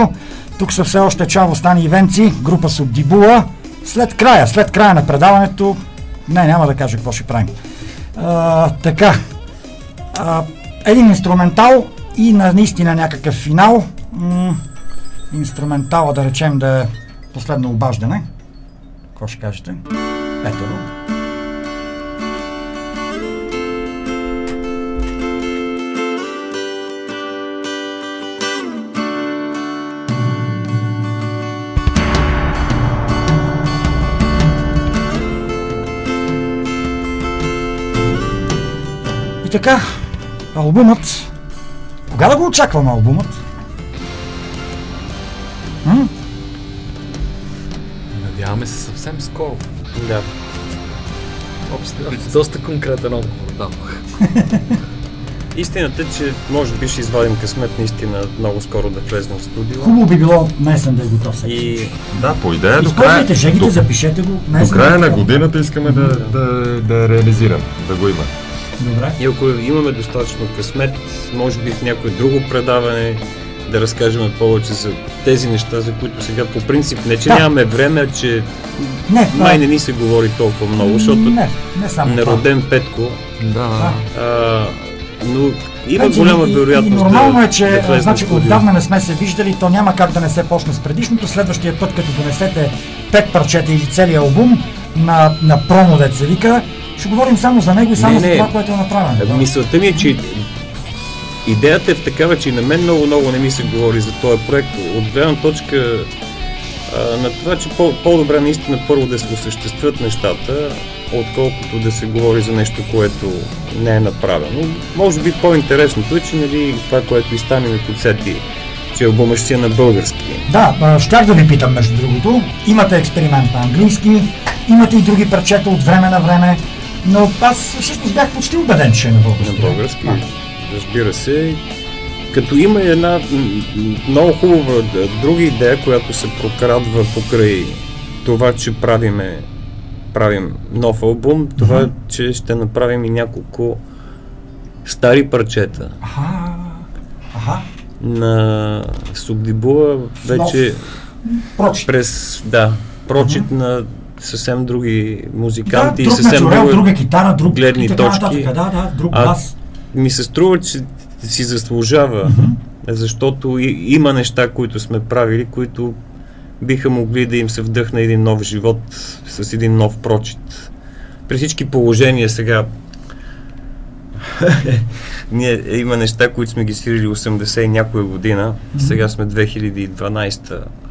Тук са все още Чаво Стани и Венци, група Субдибула. След края, след края на предаването, не, няма да кажа какво ще правим. А, така, а, един инструментал и на наистина някакъв финал. М- инструментала, да речем, да е последно обаждане. Какво ще кажете? Ето го. Така, албумът. Кога да го очакваме албумът? М? Надяваме се съвсем скоро. Да. Общо, доста конкретен отговор дадох. Истината е, че може би ще извадим късмет наистина много скоро да влезем в студио. Хубаво би било месен да е готов сега. И Да, по идея до края, жегите, до, запишете го. до края да е на годината искаме да, да, да реализирам, да го има. Добре. И ако имаме достатъчно късмет, може би в някое друго предаване да разкажем повече за тези неща, за които сега по принцип не че Да. нямаме време, а че Не, май не ни се говори толкова много, защото Не, не само това. нероден Петко, Да. а, но има Значи, голяма и- и- вероятност И нормално да, е, че да значи, отдавна не сме се виждали, то няма как да не се почне с предишното. Следващия път, като донесете пет парчета или целият албум на, на промо, се вика, ще говорим само за него и само Не, за не. това, което е направено. Е, Мисълта ми е, че идеята е в такава, че и на мен много-много не ми се говори за този проект. От гледна точка а, на това, че по- по-добре наистина първо да се осъществят нещата, отколкото да се говори за нещо, което не е направено. Може би по-интересното е, че нали, това, което и стане ми подсети, че албумът ще е на български. Да, щях да ви питам между другото. Имате експеримент на английски, имате и други парчета от време на време, но аз всъщност бях почти убеден, че е на български. На български, разбира се. Като има една много хубава друга идея, която се прокрадва покрай това, че правиме, правим нов албум, това, Мгм. че ще направим и няколко стари парчета Аха, аха. на Субдибула, вече Прочит. през, да, прочит на съвсем други музиканти и друг съвсем натюрал, друга друга китара, друг гледни така точки. нататък. Да, да, друг А, глас. ми се струва, че си заслужава, защото и, има неща, които сме правили, които биха могли да им се вдъхне един нов живот с един нов прочит. При всички положения сега ние има неща, които сме ги свирили 80 и някоя година, сега сме 2012 и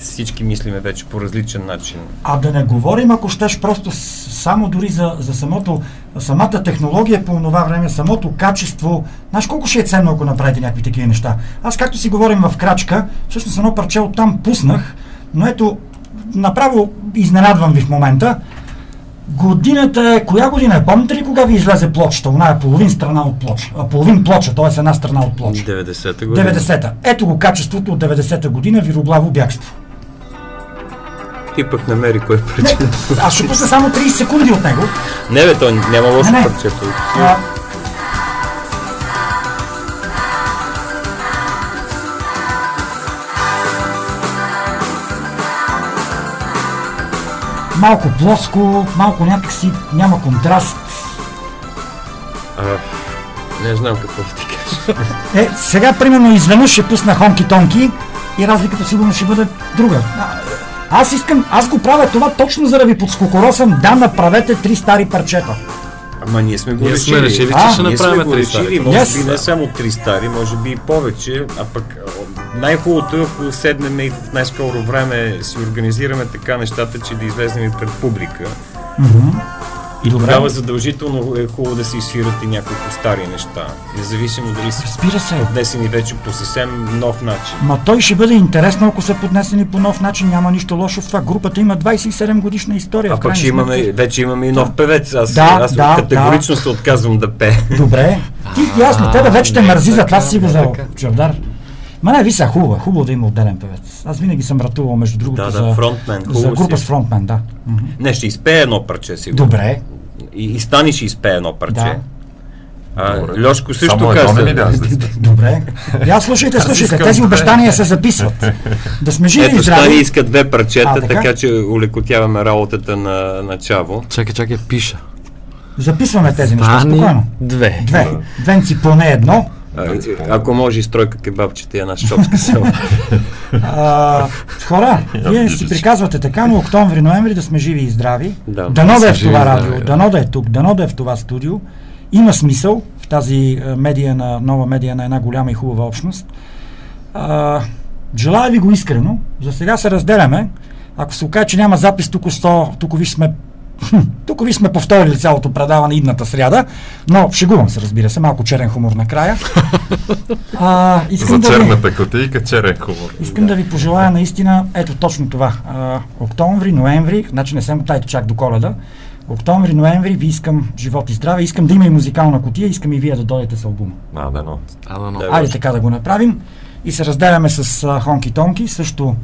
всички мислиме вече по различен начин. А да не говорим, ако щеш просто само дори за, за самото, самата технология по това време, самото качество. Знаеш колко ще е ценно, ако направите някакви такива неща? Аз както си говорим в крачка, всъщност едно парче от там пуснах, но ето, направо изненадвам ви в момента. Годината е, коя година е? Помните ли кога ви излезе плочата? Она е половин страна от плоча. Половин плоча, т.е. една страна от плоча. 90-та година. 90-та. Ето го качеството от 90-та година, вироглаво бягство. Ти пък намери кой е причина. Аз ще пусна само 30 секунди от него. Не бе, то няма лошо Не, не. парчето. А, малко плоско, малко някакси няма контраст. А, не знам какво ти кажа. Е, сега примерно изведнъж ще пусна Хонки Тонки и разликата сигурно ще бъде друга. А, Аз искам, аз го правя това точно за да ви подскокоросам. Да, направете три стари парчета. Ама ние сме го Ние решили. сме решили, че А, ще ние направим сме го три решили, стари. може Yes. би не само три стари, може би и повече, а пък най-хубавото е, ако седнем и в най-скоро време си организираме така нещата, че да излезем и пред публика. И добре. Тогава задължително е хубаво да се изсвират и няколко стари неща. Независимо дали са Разбира се. поднесени вече по съвсем нов начин. Ма той ще бъде интересно, ако са поднесени по нов начин. Няма нищо лошо в това. Групата има 27 годишна история. А пък ще имаме, вече имаме и нов певец. Аз, Да, аз да, категорично се отказвам да пее. Добре. Ти ясно, тебе вече те не, мързи, за това си го взел. Чавдар. Ма не, ви са хубаво, е, хубаво да има отделен певец. Аз винаги съм ратувал между другото Да, да, за, фронтмен, за група си. с фронтмен, да. Не, ще изпее едно парче сигурно. Добре. И, и Стани ще изпее едно парче. Да. А, Добре. Льошко също Само каза. ми да, да, да. Добре. Я слушайте, слушайте, искам тези обещания се записват. Да сме живи и Ето Стани здрави. иска две парчета, А, така? така? че улекотяваме работата на, на Чаво. Чакай, чакай, пиша. Записваме тези неща, Стани спокойно. две. Две. Двенци поне едно. А, ако може и стройка кебабчета и една шопска села. А, хора, вие си приказвате така, но октомври, ноември да сме живи и здрави. Да. Дано да е в това радио, дано да е тук, дано да е в това студио. Има смисъл в тази е, медия на, нова медия на една голяма и хубава общност. А, желая ви го искрено. За сега се разделяме. Ако се окаже, че няма запис, тук, тук виж сме Тук ви сме повторили цялото предаване идната сряда, но шегувам се, разбира се, малко черен хумор накрая. А, искам За да ви... черната котейка черен хумор. Искам да ви пожелая наистина ето точно това. А, октомври, ноември, значи не се мотайте чак до коледа. Октомври, ноември ви искам живот и здраве. Искам да има и музикална котия, искам и вие да дойдете с албума. А, да, но. А, да, но. Да. Айде така да го направим. И се разделяме с а, Хонки Тонки, също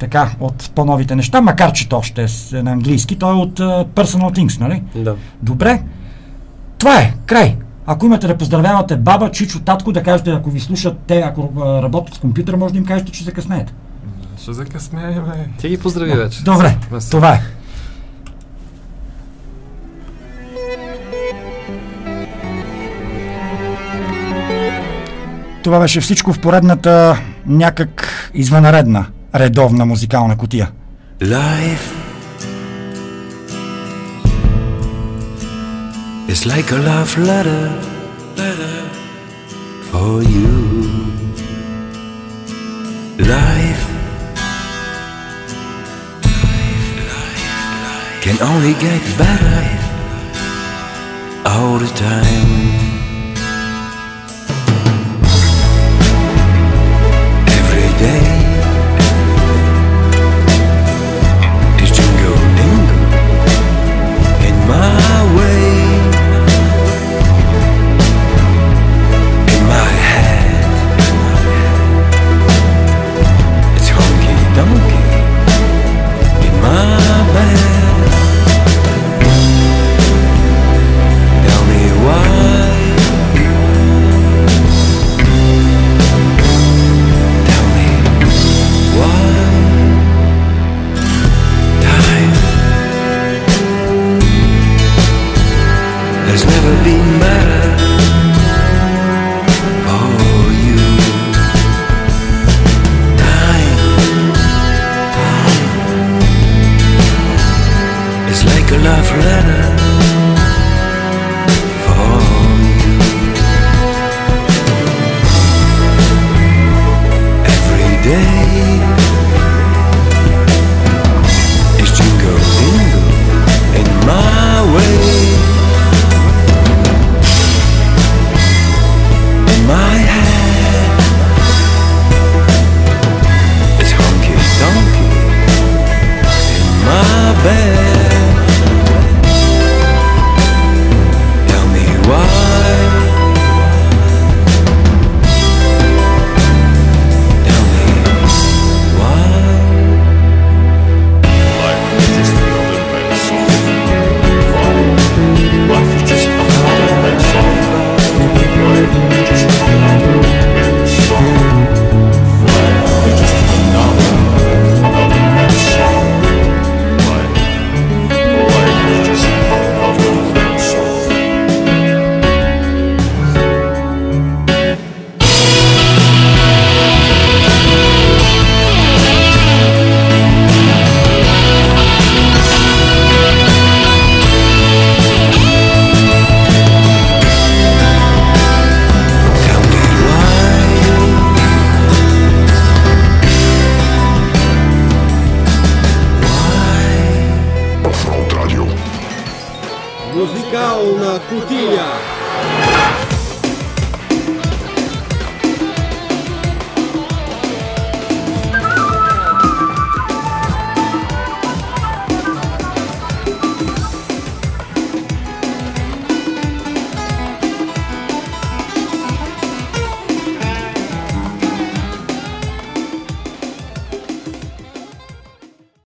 така от по-новите неща, макар че то още е с- на английски. Той е от а, Personal Things, нали? да. Добре. Това е, край. Ако имате да поздравявате баба, чичо, татко, да кажете, ако ви слушат те, ако работят с компютъра, може да им кажете, че закъснеете. Ще закъснее, бе. Ти ги поздрави вече. Добре, Весело. това е. Това беше всичко в поредната някак извънредна, редовна музикална кутия. Life is like a love letter, letter for you. Life can only get better all the time.